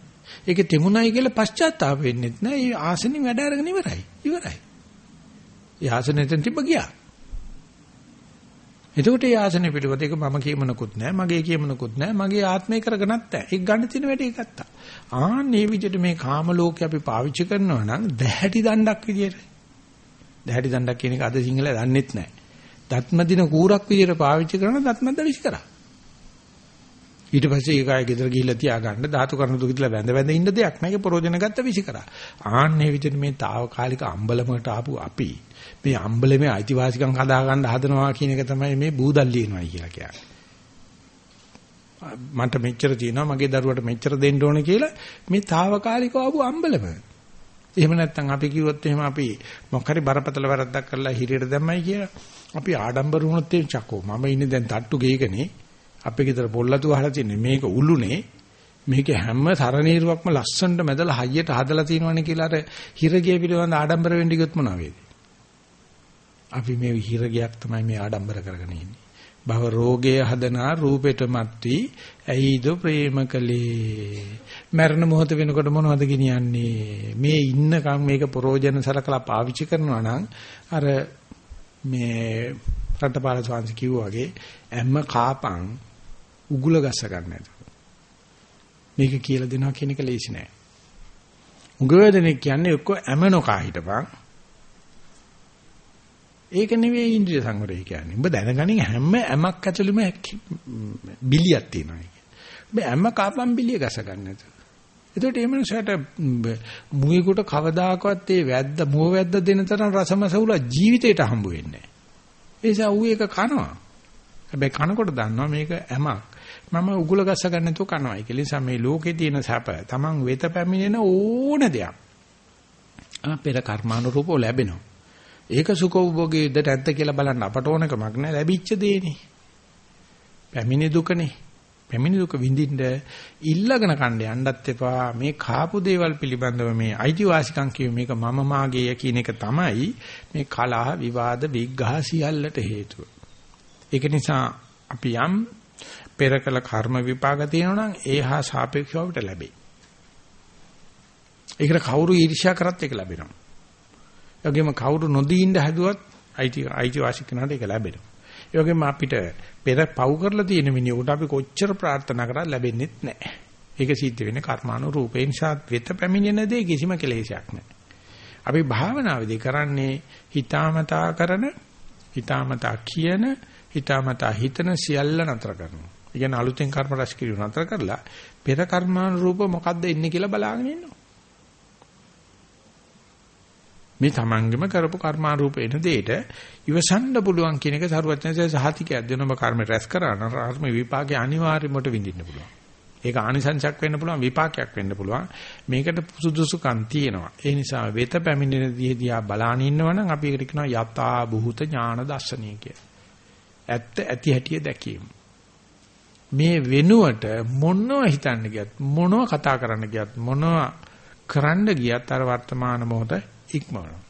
ඒක තෙමුණයි කියලා පශ්චාත්තාප වෙන්නෙත් නැහැ. ඒ ආසනෙන් වැඩ අරගෙන ඉවරයි. ඉවරයි. ඒ ආසනෙන් තිබ්බ ගියා. එතකොට ඒ ආසනෙ පිළිවෙත ඒක මම කියමනකුත් නැහැ, මගේ කියමනකුත් නැහැ, මගේ ආත්මය කරගනත් නැහැ. ඒක ගන්න තියෙන වැඩේ ගත්තා. ආන් මේ විදිහට මේ කාම ලෝකේ අපි පාවිච්චි කරනවා නම් දැහැටි දණ්ඩක් විදියට. දැහැටි දණ්ඩක් කියන එක අද සිංහල දන්නෙත් නැහැ. දත්ම දින කූරක් විදියට පාවිච්චි කරන දත්මද්ද විශ් කරා. ඊට පස්සේ ඒක ආයෙ ගෙදර ගිහිල්ලා තියාගන්න ධාතු කර්ණ දුකිතලා වැඳ වැඳ ඉන්න දෙයක් නෑ ඒක ප්‍රෝජන ගත්ත විශ් කරා. ආන්නේ විදිහට මේ తాවකාලික අම්බලමකට ආපු අපි මේ අම්බලමේ අයිතිවාසිකම් හදා ගන්න හදනවා කියන එක තමයි මේ බූදල්ලියනවායි කියලා කියන්නේ. මන්ට මෙච්චර තියෙනවා මගේ දරුවට මෙච්චර දෙන්න ඕනේ කියලා මේ తాවකාලිකව ආපු අම්බලම. එහෙම නැත්නම් අපි කිව්වොත් එහෙම අපි මොකක් හරි බරපතල වැරද්දක් කරලා හිරියට දැම්මයි කියලා අපි ආඩම්බර වුණොත් එම් චකෝ මම ඉන්නේ දැන් තට්ටු ගේකනේ අපේ ගෙදර පොල්ලතු අහලා තින්නේ මේක උළුනේ. මේක හැම තරණීරුවක්ම ලස්සනට මැදලා හයියට හදලා තියෙනවනේ කියලා අර හිරගිය පිළිබඳ ආඩම්බර වෙන්න ගියොත් මොනවා වේද අපි මේ හිරගයක් තමයි මේ ආඩම්බර කරගෙන ඉන්නේ. භව රෝගය හදනා රූපෙට මැත්ටි ඇයිද ප්‍රේමකලේ මරණ මොහොත වෙනකොට මොනවද ගෙනියන්නේ? මේ ඉන්නකම් මේක ප්‍රෝජන සලකලා පාවිච්චි කරනවා නම් අර මේ රටපාල ස්වාමීන් කිව්වා වගේ හැම කාපන් උගුල ගස්ස ගන්න නැතුව මේක කියලා දෙනවා කියන එක ලේසි නෑ උගවදෙනෙක් කියන්නේ ඔක්කො හැම නොකා හිටපන් ඒක නෙවෙයි ඉන්ද්‍රිය සංවරය කියන්නේ. ඔබ දැනගනින් හැම ඇමක් ඇතුළෙම බිලියක් තියෙනවා කියන්නේ. ඔබ හැම කාපම් බිලිය ගස ගන්න නැතුව. එතකොට මේ මනුස්සයාට මුවෙකුට කවදාකවත් ඒ වැද්ද මුව වැද්ද දෙන තරම් රසමසවුල ජීවිතේට හම්බ වෙන්නේ නැහැ. ඒ නිසා ඌ ඒක කනවා. හැබැයි කනකොට දන්නවා මේක ඇමක්. මම උගුල ගස්ස ගන්න නැතුව කනවා. ඒක නිසා මේ ලෝකේ තියෙන සැප තමන් වෙත පැමිණෙන ඕන දෙයක්. ආ පෙර කර්මානුරූපව ලැබෙනවා. ඒක සුඛෝභෝගී යුද්ධට ඇත්ත කියලා බලන්න අපට ඕනකමක් නැහැ ලැබිච්ච දේනේ. පැමිණි දුකනේ. පැමිණි දුක විඳින්න ඉල්ලගෙන කණ්ඩ යන්නත් එපා. මේ කාපු දේවල් පිළිබඳව මේ අයිතිවාසිකම් කියු මේක මම මාගේ කියන එක තමයි මේ කලහ විවාද විග්ඝහ සියල්ලට හේතුව. ඒක නිසා අපි යම් පෙර කළ කර්ම විපාක තියෙනවා නම් ඒ හා සාපේක්ෂව අපිට ලැබෙයි. ඒකට කවුරු ඊර්ෂ්‍යා කරත් ඒක ලැබෙනවා. ඒ වගේම කවුරු නොදී ඉඳ හැදුවත් අයිති අයිති වාසික කරනට ඒක ලැබෙනවා. ඒ වගේම අපිට පෙර පව් කරලා තියෙන මිනිහකට අපි කොච්චර ප්‍රාර්ථනා කරා ලැබෙන්නේ නැහැ. ඒක සිද්ධ වෙන්නේ කර්මානුරූපේ නිසා වෙත පැමිණෙන දේ කිසිම කෙලෙසයක් නැහැ. අපි භාවනාවේදී කරන්නේ හිතාමතා කරන හිතාමතා කියන හිතාමතා හිතන සියල්ල නතර කරනවා. ඒ කියන්නේ අලුතෙන් කර්ම රැස් කිරීම නතර කරලා පෙර කර්මානුරූප මොකද්ද ඉන්නේ කියලා බලාගෙන ඉන්නවා. මේ තමන්ගෙම කරපු කර්මාරූප එන දෙයට ඉවසන්න පුළුවන් කියන එක සරුවචනසේ සහතිකයක් දෙනම කර්ම රැස් කරා නම් කර්ම විපාකේ අනිවාර්යමට විඳින්න පුළුවන්. ඒක ආනිසංසයක් වෙන්න පුළුවන් විපාකයක් වෙන්න පුළුවන්. මේකට සුදුසුකම් තියෙනවා. ඒ නිසා වෙත පැමිණෙන දිහා බලාන ඉන්නවනම් අපි ඒකට කියනවා යතා බුහත ඥාන දර්ශනීය කියලා. ඇත්ත ඇති හැටිය දැකීම. මේ වෙනුවට මොනව හිතන්න ගියත් මොනව කතා කරන්න ගියත් මොනව කරන්න ගියත් අර වර්තමාන මොහොත ඉක්මවනවා.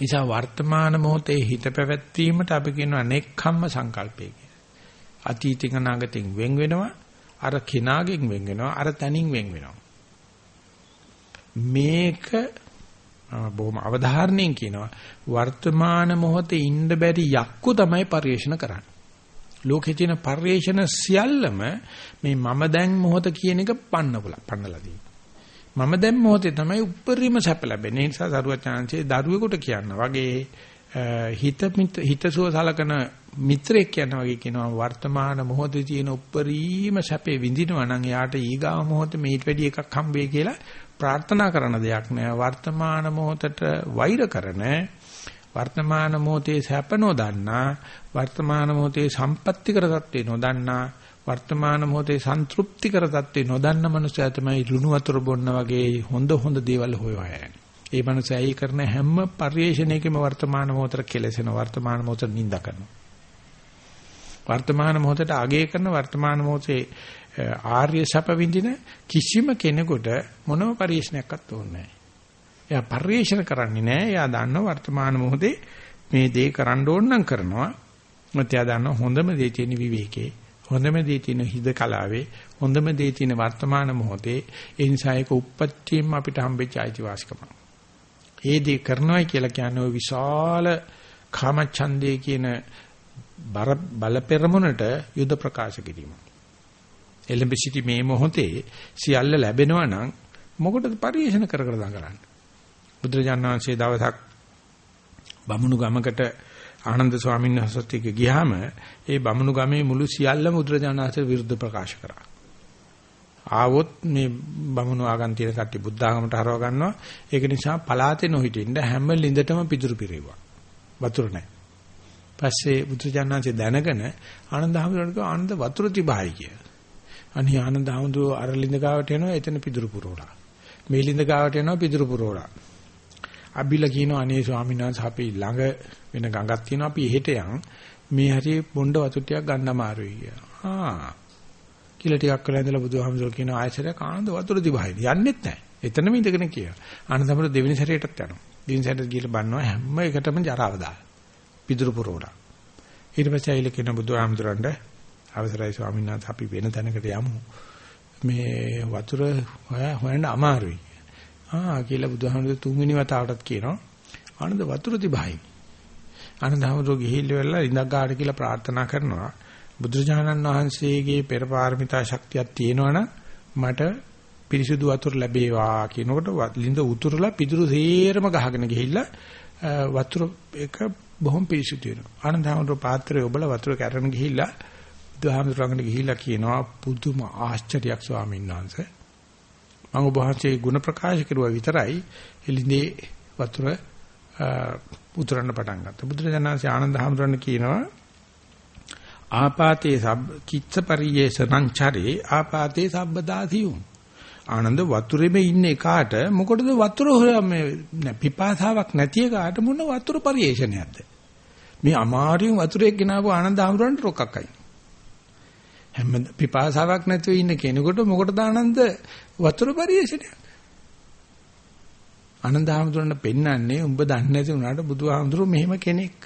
නිසා වර්තමාන මොහොතේ හිත පැවැත්වීමට අපි කියනවා නෙක්ඛම්ම සංකල්පය කියලා. අතීතික නාගතෙන් වෙන් වෙනවා, අර කෙනාගෙන් වෙන් වෙනවා, අර තනින් වෙන් වෙනවා. මේක බොහොම අවධාරණයෙන් කියනවා වර්තමාන මොහොතේ ඉන්න බැරි යක්කු තමයි පරිේශන කරන්නේ. ලෝකේ තියෙන පරිේශන සියල්ලම මේ මම දැන් මොහොත කියන එක පන්නපුලා පන්නලා තියෙනවා. මම දැන් මොහොතේ තමයි උප්පරීම සැප ලැබෙන්නේ. ඒ නිසා සරුවචාන්සේ දරුවෙකුට කියනවා වගේ හිත හිතසුව සලකන මිත්‍රයෙක් කියනවා වගේ කියනවා වර්තමාන මොහොතේ තියෙන උප්පරීම සැපේ විඳිනවා නම් එයාට ඊගාව මොහොතේ මේට වැඩි එකක් හම්බෙයි කියලා ප්‍රාර්ථනා කරන දෙයක් නෑ. වර්තමාන මොහොතට වෛර කරන වර්තමාන මොහොතේ සැප නොදන්නා වර්තමාන මොහොතේ සම්පත්‍ති කර තත්ත්වේ නොදන්නා වර්තමාන මොහොතේ සන්තුප්ති කර තත්ත්වේ නොදන්න මනුස්සයා තමයි ලුණු වතුර බොන්න වගේ හොඳ හොඳ දේවල් හොයවා යන්නේ. ඒ මනුස්සයා ඒ කරන හැම පරිේශණයකම වර්තමාන මොහොතට කෙලසෙන වර්තමාන මොහොතට නිඳ කරනවා. වර්තමාන මොහොතට අගය කරන වර්තමාන මොහොතේ ආර්ය සැප විඳින කිසිම කෙනෙකුට මොනම පරිේශනයක්වත් ඕනේ නැහැ. එයා පරිේශන කරන්නේ නැහැ. එයා දන්නවා වර්තමාන මොහොතේ මේ දේ කරන්න ඕන නම් කරනවා. මත එයා දන්නවා හොඳම දේ තියෙන විවේකේ. හොඳම දේ තියෙන හිද කලාවේ. හොඳම දේ තියෙන වර්තමාන මොහොතේ. ඒ නිසා ඒක උප්පත්තියෙන් අපිට හම්බෙච්ච අයිතිවාසිකමක්. ඒ දේ කරනවායි කියලා කියන්නේ ওই විශාල කාමච්ඡන්දේ කියන බල පෙරමුණට යුද ප්‍රකාශ කිරීම. එලෙඹ සිටි මේ මොහොතේ සියල්ල ලැබෙනවා නම් මොකටද පරිේශන කර කර දඟලන්නේ? බුදුරජාණන් වහන්සේ දවසක් බමුණු ගමකට ආනන්ද ස්වාමීන් වහන්සේත් එක්ක ගියාම ඒ බමුණු ගමේ මුළු සියල්ලම බුදුරජාණන් වහන්සේ විරුද්ධ ප්‍රකාශ කරා. ආවොත් මේ බමුණු ආගම් තියෙන කට්ටිය බුද්ධ ආගමට හරව ගන්නවා. ඒක නිසා පලාතේ නොහිටින්න හැම ලිඳටම පිදුරු පිරෙව්වා. වතුර නැහැ. පස්සේ බුදුරජාණන් වහන්සේ දැනගෙන ආනන්ද හැමෝටම ආනන්ද වතුර තිබහයි කියලා. අනිහ ආනන්ද හැමෝටම අර ලිඳ ගාවට එනවා එතන පිදුරු පුරවලා. මේ ලිඳ ගාවට එනවා පිදුරු පුරවලා. අබිල කියනවා අනේ ස්වාමීන් වහන්සේ අපි ළඟ වෙන ගඟක් තියෙනවා අපි එහෙට යන් මේ හැටි බොණ්ඩ වතු ටිකක් ගන්න අමාරුයි කියලා. ආ කියලා ටිකක් කළා ඉඳලා බුදුහාමුදුරුවෝ කියන ආයසරය කාන්ද වතුර දිවහින යන්නෙත් නැහැ. එතනම ඉඳගෙන කියනවා. ආනන්දමර දෙවෙනි සැරේටත් යනවා. දෙවෙනි සැරේට ගිහලා බලනවා හැම එකටම ජරාව දාලා. පිදුරු පුරවලා. ඊට පස්සේ ආයිල කියන බුදුහාමුදුරන්ට අවසරයි ස්වාමීන් වහන්සේ අපි වෙන තැනකට යමු. මේ වතුර හොයන්න අමාරුයි. ආ කියලා බුදුහාමුදුරුවෝ තුන්වෙනි වතාවටත් කියනවා ආනන්ද වතුර තිබහයි. ආනන්ද හැමෝටම ගිහිල්ලා වෙලා ඉඳක් ගාඩ කියලා ප්‍රාර්ථනා කරනවා. බුදුරජාණන් වහන්සේගේ පෙරපාරමිතා ශක්තියක් තියෙනවනම් මට පිරිසුදු වතුර ලැබේවා කියනකොට ලිඳ උතුරලා පිදුරු සේරම ගහගෙන ගිහිල්ලා වතුර එක බොහොම පිරිසුදු වෙනවා. ආනන්ද හැමෝටම පාත්‍රය ඔබලා වතුර කැරගෙන ගිහිල්ලා බුදුහාමුදුරන්ට ගිහිල්ලා කියනවා පුදුම ආශ්චර්යයක් ස්වාමීන් වහන්සේ මම ඔබ වහන්සේ ගුණ ප්‍රකාශ කරුවා විතරයි එළිඳේ වතුර උතුරන්න පටන් ගත්තා. බුදුරජාණන්සේ ආනන්ද හැමරන්න කියනවා ආපාතේ සබ් කිච්ච පරියේසනං චරේ ආපාතේ සබ්බදාතියුම්. ආනන්ද වතුරෙම ඉන්න එකාට මොකටද වතුර මේ පිපාසාවක් නැති එකාට මොන වතුර පරියේෂණයක්ද? මේ අමාරුවෙන් වතුරේ ගෙනාවු ආනන්ද හැමරන්න රොක්කක්යි. හැම පිපාසාවක් නැතුව ඉන්න කෙනෙකුට මොකටද ආනන්ද? වතුර පරිේශණයක් ආනන්ද හැමතුරන්න පෙන්වන්නේ උඹ දන්නේ නැති උනාට බුදුහාමුදුරුවෝ මෙහෙම කෙනෙක්.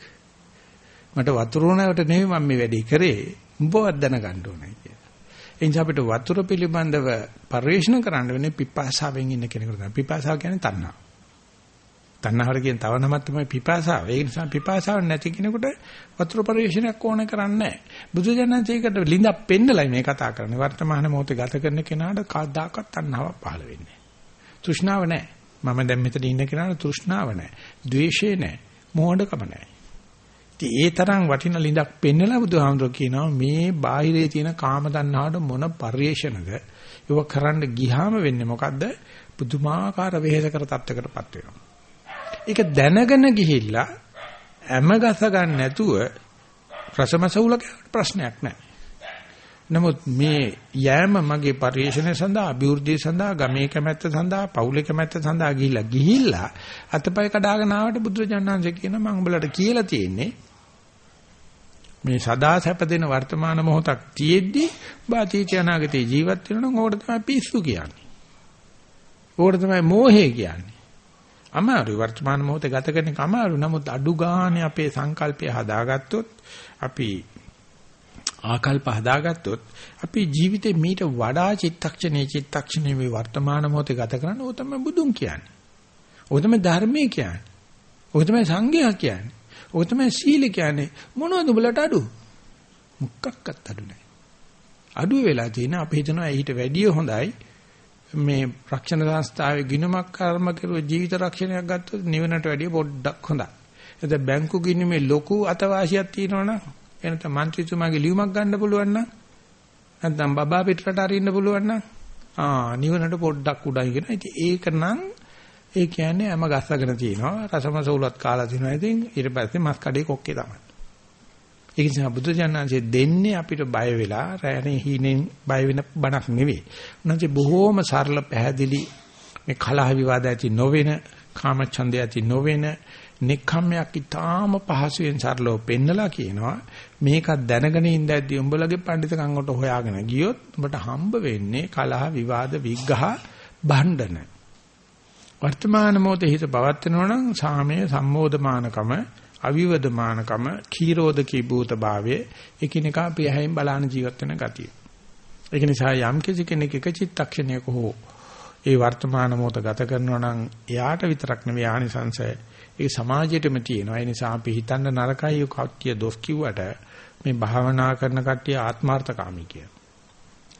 මට වතුර උනාවට නෙවෙයි මම මේ වැඩේ කරේ. උඹවත් දැනගන්න ඕනේ කියලා. ඒ නිසා අපිට වතුර පිළිබඳව පරිශන කරන්න වෙන්නේ පිපාසාවෙන් ඉන්න කෙනෙකුට තමයි. පිපාසාව කියන්නේ තණ්හාව. තණ්හාවට කියන තව නමක් තමයි පිපාසාව. ඒ නිසා පිපාසාව නැති කෙනෙකුට වතුර පරිශ්‍රණයක් ඕන කරන්නේ නැහැ. බුදුජානකයකට ලිඳක් පෙන්නලයි මේ කතා කරන්නේ. වර්තමාන මොහොතේ ගත කරන කෙනාට කවදාකවත් තණ්හාවක් පහළ වෙන්නේ නැහැ. තෘෂ්ණාව නැහැ. මම දැන් මෙතන ඉන්න කෙනාට තෘෂ්ණාව නැහැ. ද්වේෂය නැහැ. මෝහඩකම නැහැ. ඉතින් ඒ තරම් වටින ලිඳක් පෙන්නලා බුදුහාමුදුරුවෝ කියනවා මේ බාහිරේ තියෙන කාම තණ්හාවට මොන පරිේශනද? ඒව කරන්න ගියාම වෙන්නේ මොකද්ද? පුදුමාකාර වෙහෙස කර තත්ත්වයකටපත් වෙනවා. ඒක දැනගෙන ගිහිල්ලා හැම ගස ගන්න නැතුව රසමසවුල ප්‍රශ්නයක් නැහැ. නමුත් මේ යෑම මගේ පරිශ්‍රණය සඳහා අභිවෘද්ධිය සඳහා ගමේ කැමැත්ත සඳහා පවුලේ කැමැත්ත සඳහා ගිහිල්ලා ගිහිල්ලා අතපය කඩාගෙන ආවට බුදුරජාණන්සේ කියන මම උඹලට කියලා තියෙන්නේ මේ සදා සැප දෙන වර්තමාන මොහොතක් තියෙද්දි බාතීච අනාගතේ ජීවත් වෙනවා නම් ඕකට තමයි පිස්සු කියන්නේ. ඕකට තමයි මෝහය කියන්නේ. අමාරුයි වර්තමාන මොහොතේ ගත කරන එක අමාරු. නමුත් අඩු ගානේ අපේ සංකල්පය හදාගත්තොත් අපි ආකල්ප හදාගත්තොත් අපි ජීවිතේ මීට වඩා චිත්තක්ෂණේ චිත්තක්ෂණේ මේ වර්තමාන මොහොතේ ගත කරන්න ඕක තමයි බුදුන් කියන්නේ. ඕක තමයි ධර්මයේ කියන්නේ. ඕක තමයි සංඝයා කියන්නේ. ඕක තමයි සීල කියන්නේ. මොනවද උඹලට අඩු? මුක්කක්වත් අඩු නැහැ. අඩු වෙලා තියෙන අපි හිතනවා ඊට වැඩිය හොඳයි මේ රක්ෂණ සංස්ථාවේ ගිණුමක් කර්ම කරුව ජීවිත රක්ෂණයක් ගත්තොත් නිවනට වැඩිය පොඩ්ඩක් හොඳයි. එතද බැංකු ගිණුමේ ලොකු අතවාසියක් තියෙනවනම් එනත മന്ത്രിතුමාගේ ලියුමක් ගන්න පුළුවන් නම් නැත්නම් බබා පිටරට අරින්න පුළුවන් නම් ආ නිවනට පොඩ්ඩක් උඩයි කියන. ඉතින් ඒක නම් ඒ කියන්නේ හැම ගස්සගෙන තියෙනවා රසමසූලත් කාලා තිනවා. ඉතින් ඊට පස්සේ මස් කඩේ කොක්කේ තමයි. ඒක නිසා බුදුජානනාංශයේ දෙන්නේ අපිට බය වෙලා රැණේ හීනෙන් බය වෙන බණක් නෙවෙයි. උන්වහන්සේ බොහෝම සරල පැහැදිලි මේ කලහ විවාද ඇති නොවන කාමච්ඡන්දය ඇති නොවන නික්කම්මයක් ඊටාම පහසුවෙන් සරලව පෙන්නලා කියනවා මේක දැනගෙන ඉඳද්දී උඹලගේ පඬිතකම් කොට හොයාගෙන ගියොත් උඹට හම්බ වෙන්නේ කලහ විවාද විග්ඝහ භණ්ඩන වර්තමාන මොහොතේ හිත පවත්වනවා නම් සාමය සම්මෝධමානකම අවිවදමානකම කීරෝධකී භූත භාවයේ එකිනෙකා පියහැයින් බලාන ජීවත් වෙන ගතිය. ඒක නිසා යම් කෙනෙක් එක චිත්තක්ෂණයක හෝ ඒ වර්තමාන මොහොත ගත කරනවා නම් එයාට විතරක් නෙවෙයි ආනිසංසය ඒ සමාජයේටම තියෙනවා. ඒ නිසා අපි හිතන්න නරකයි කට්ටිය දොස් කිව්වට මේ භාවනා කරන කට්ටිය ආත්මార్థකාමී කියන.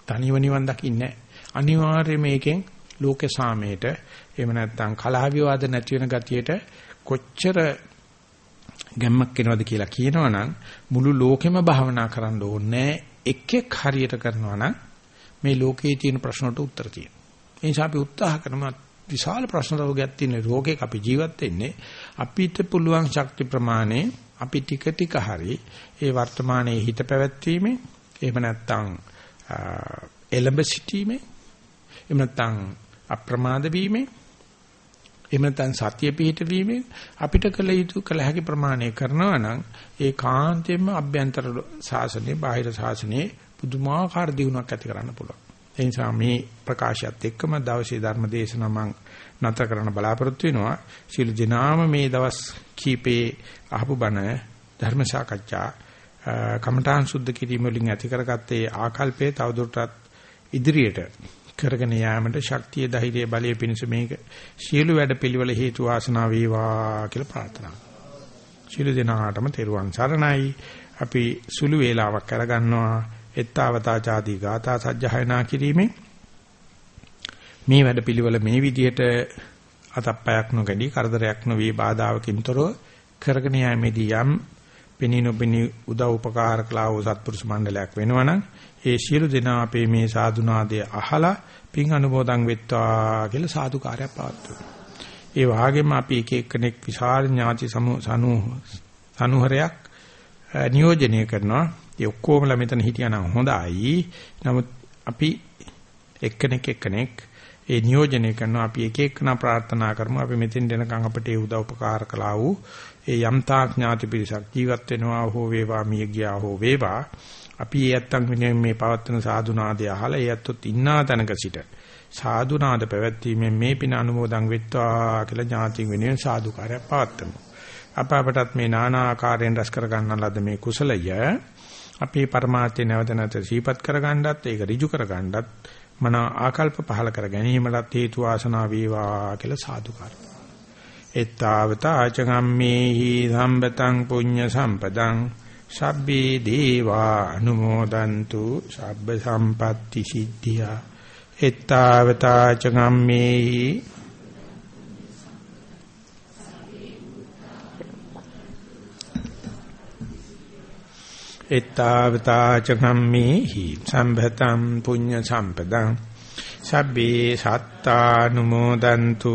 තනිව නිවන් දකින්නේ අනිවාර්යයෙන් මේකෙන් ලෝක සාමයට එහෙම නැත්නම් කලහ විවාද නැති වෙන ගතියට කොච්චර ගැම්මක් එනවද කියලා කියනවනම් මුළු ලෝකෙම භාවනා කරන්න ඕනේ එක් එක් හරියට කරනවා නම් මේ ලෝකයේ තියෙන ප්‍රශ්නට උත්තර තියෙනවා. ඒ නිසා අපි උත්සාහ කරනවා විශාල ප්‍රශ්න රෝගයක් තියෙන රෝගයක අපි ජීවත් වෙන්නේ අපිට පුළුවන් ශක්ති ප්‍රමාණය අපි ටික ටික හරි ඒ වර්තමානයේ හිත පැවැත්වීමේ එහෙම නැත්නම් එළඹ සිටීමේ එහෙම නැත්නම් අප්‍රමාද වීමේ එහෙම නැත්නම් සතිය පිහිටවීමෙන් අපිට කළ යුතු කළ හැකි ප්‍රමාණය කරනවා නම් ඒ කාන්තෙම අභ්‍යන්තර සාසනේ බාහිර සාසනේ පුදුමාකාර දියුණුවක් ඇති කරන්න පුළුවන්. ඒ නිසා මේ ප්‍රකාශයත් එක්කම දවසේ ධර්ම දේශනාව මම නතර කරන්න බලාපොරොත්තු වෙනවා. සියලු දිනාම මේ දවස් කීපේ අහපු බණ ධර්ම සාකච්ඡා කමඨාන් සුද්ධ කිරීම වලින් ඇති කරගත්තේ ආකල්පයේ තවදුරටත් ඉදිරියට කරගෙන යාමට ශක්තිය ධෛර්යය බලය පිණිස මේක සියලු වැඩපිළිවෙල හේතු වාසනා වේවා කියලා ප්‍රාර්ථනා. සියලු දෙනාටම තෙරුවන් සරණයි. අපි සුළු වේලාවක් අරගන්නවා. එත්තාවතා ചാදී ගාථා සජ්ජහායනා කිරීමේ මේ වැඩපිළිවෙල මේ විදිහට අතප්පයක් නොගැඩි කරදරයක් නොවේ බාධාවකින් තොරව කරගෙන යෑමේදී යම් පෙනිනොබෙනි උදව් උපකාර කළා වූ සත්පුරුෂ මණ්ඩලයක් වෙනවනම් ඒ සියලු දෙනා අපේ මේ සාදුනාදය අහලා පින් අනුමෝදන් වෙත්වා කියලා සාදුකාරයක් පවත්වනවා. ඒ වාගේම අපි එක එක්කෙනෙක් විශාල ඥාති සමූහයක් නියෝජනය කරනවා. ඒ ඔක්කොමලා මෙතන හිටියානම් හොඳයි. නමුත් අපි එක්කෙනෙක් එක්කෙනෙක් ඒ නියෝජනය කරනවා අපි එක එකනා ප්‍රාර්ථනා කරමු අපි මෙතෙන් දෙනකන් අපිට ඒ උදව් උපකාර කළා වූ ඒ යම්තා ඥාති පිරිසක් ජීවත් වෙනවා හෝ වේවා මිය ගියා හෝ වේවා අපි ඒ ඇත්තන් වෙනුවෙන් මේ පවත්වන සාදුනාදය අහලා ඒ ඇත්තොත් ඉන්නා තැනක සිට සාදුනාද පැවැත්වීමෙන් මේ පින අනුමෝදන් වෙත්වා කියලා ඥාතින් වෙනුවෙන් සාදුකාරයක් පවත්වමු. අප අපටත් මේ নানা ආකාරයෙන් රැස් කර ගන්න ලද මේ කුසලය අපේ પરමාර්ථය නැවත නැවත සිහිපත් කර ගන්නත් ඒක ඍජු කර ගන්නත් මන ආකල්ප පහල කර ගැනීමලත් හේතු ආසනා වේවා කියලා සාදුකාරය. එත්තාවත ආචගම්මේහි සම්බතං පුඤ්ඤ සම්පදං සබ්බේ දේවා අනුමෝදන්තු සබ්බ සම්පatti සිද්ධියා. එත්තාවතා චගම්මේහි එත්තාවතා චගම්මේහි සම්භතම් පුඤ්ඤ සම්පදං. සබ්බේ සත්තානුමෝදන්තු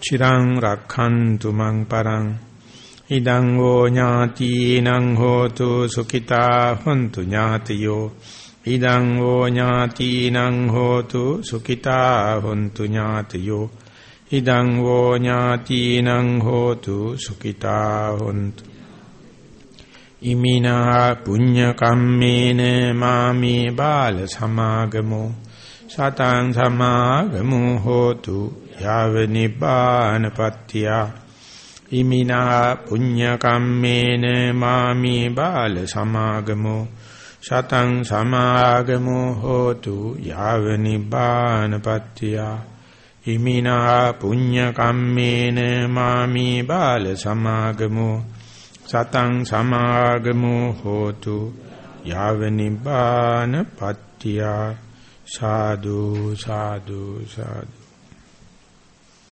චිරං රක්ඛන්තු මං පරං ඉදං ෝ ඥාතිනං හෝතු සුඛිතා හොන්තු ඥාතියෝ ඉදං ෝ ඥාතිනං හෝතු සුඛිතා හොන්තු ඥාතියෝ ඉදං ෝ ඥාතිනං හෝතු සුඛිතා හොන්තු ඉමිනා පුඤ්ඤ කම්මේන මාමේ බාල සමාගමෝ සතං සමාගමෝ හෝතු යාව නිබ්බානපත්ත්‍ය ඉමිනා පුඤ්ඤ කම්මේන මාමි බාල සමාගමෝ. සතං සමාගමෝ හෝතු යාව නිබ්බානපත්ත්‍ය ඉමිනා පුඤ්ඤ කම්මේන මාමි බාල සමාගමෝ. සතං සමාගමෝ හෝතු යාව නිබ්බාන පත්‍තිය. සාදු සාදු සාදු.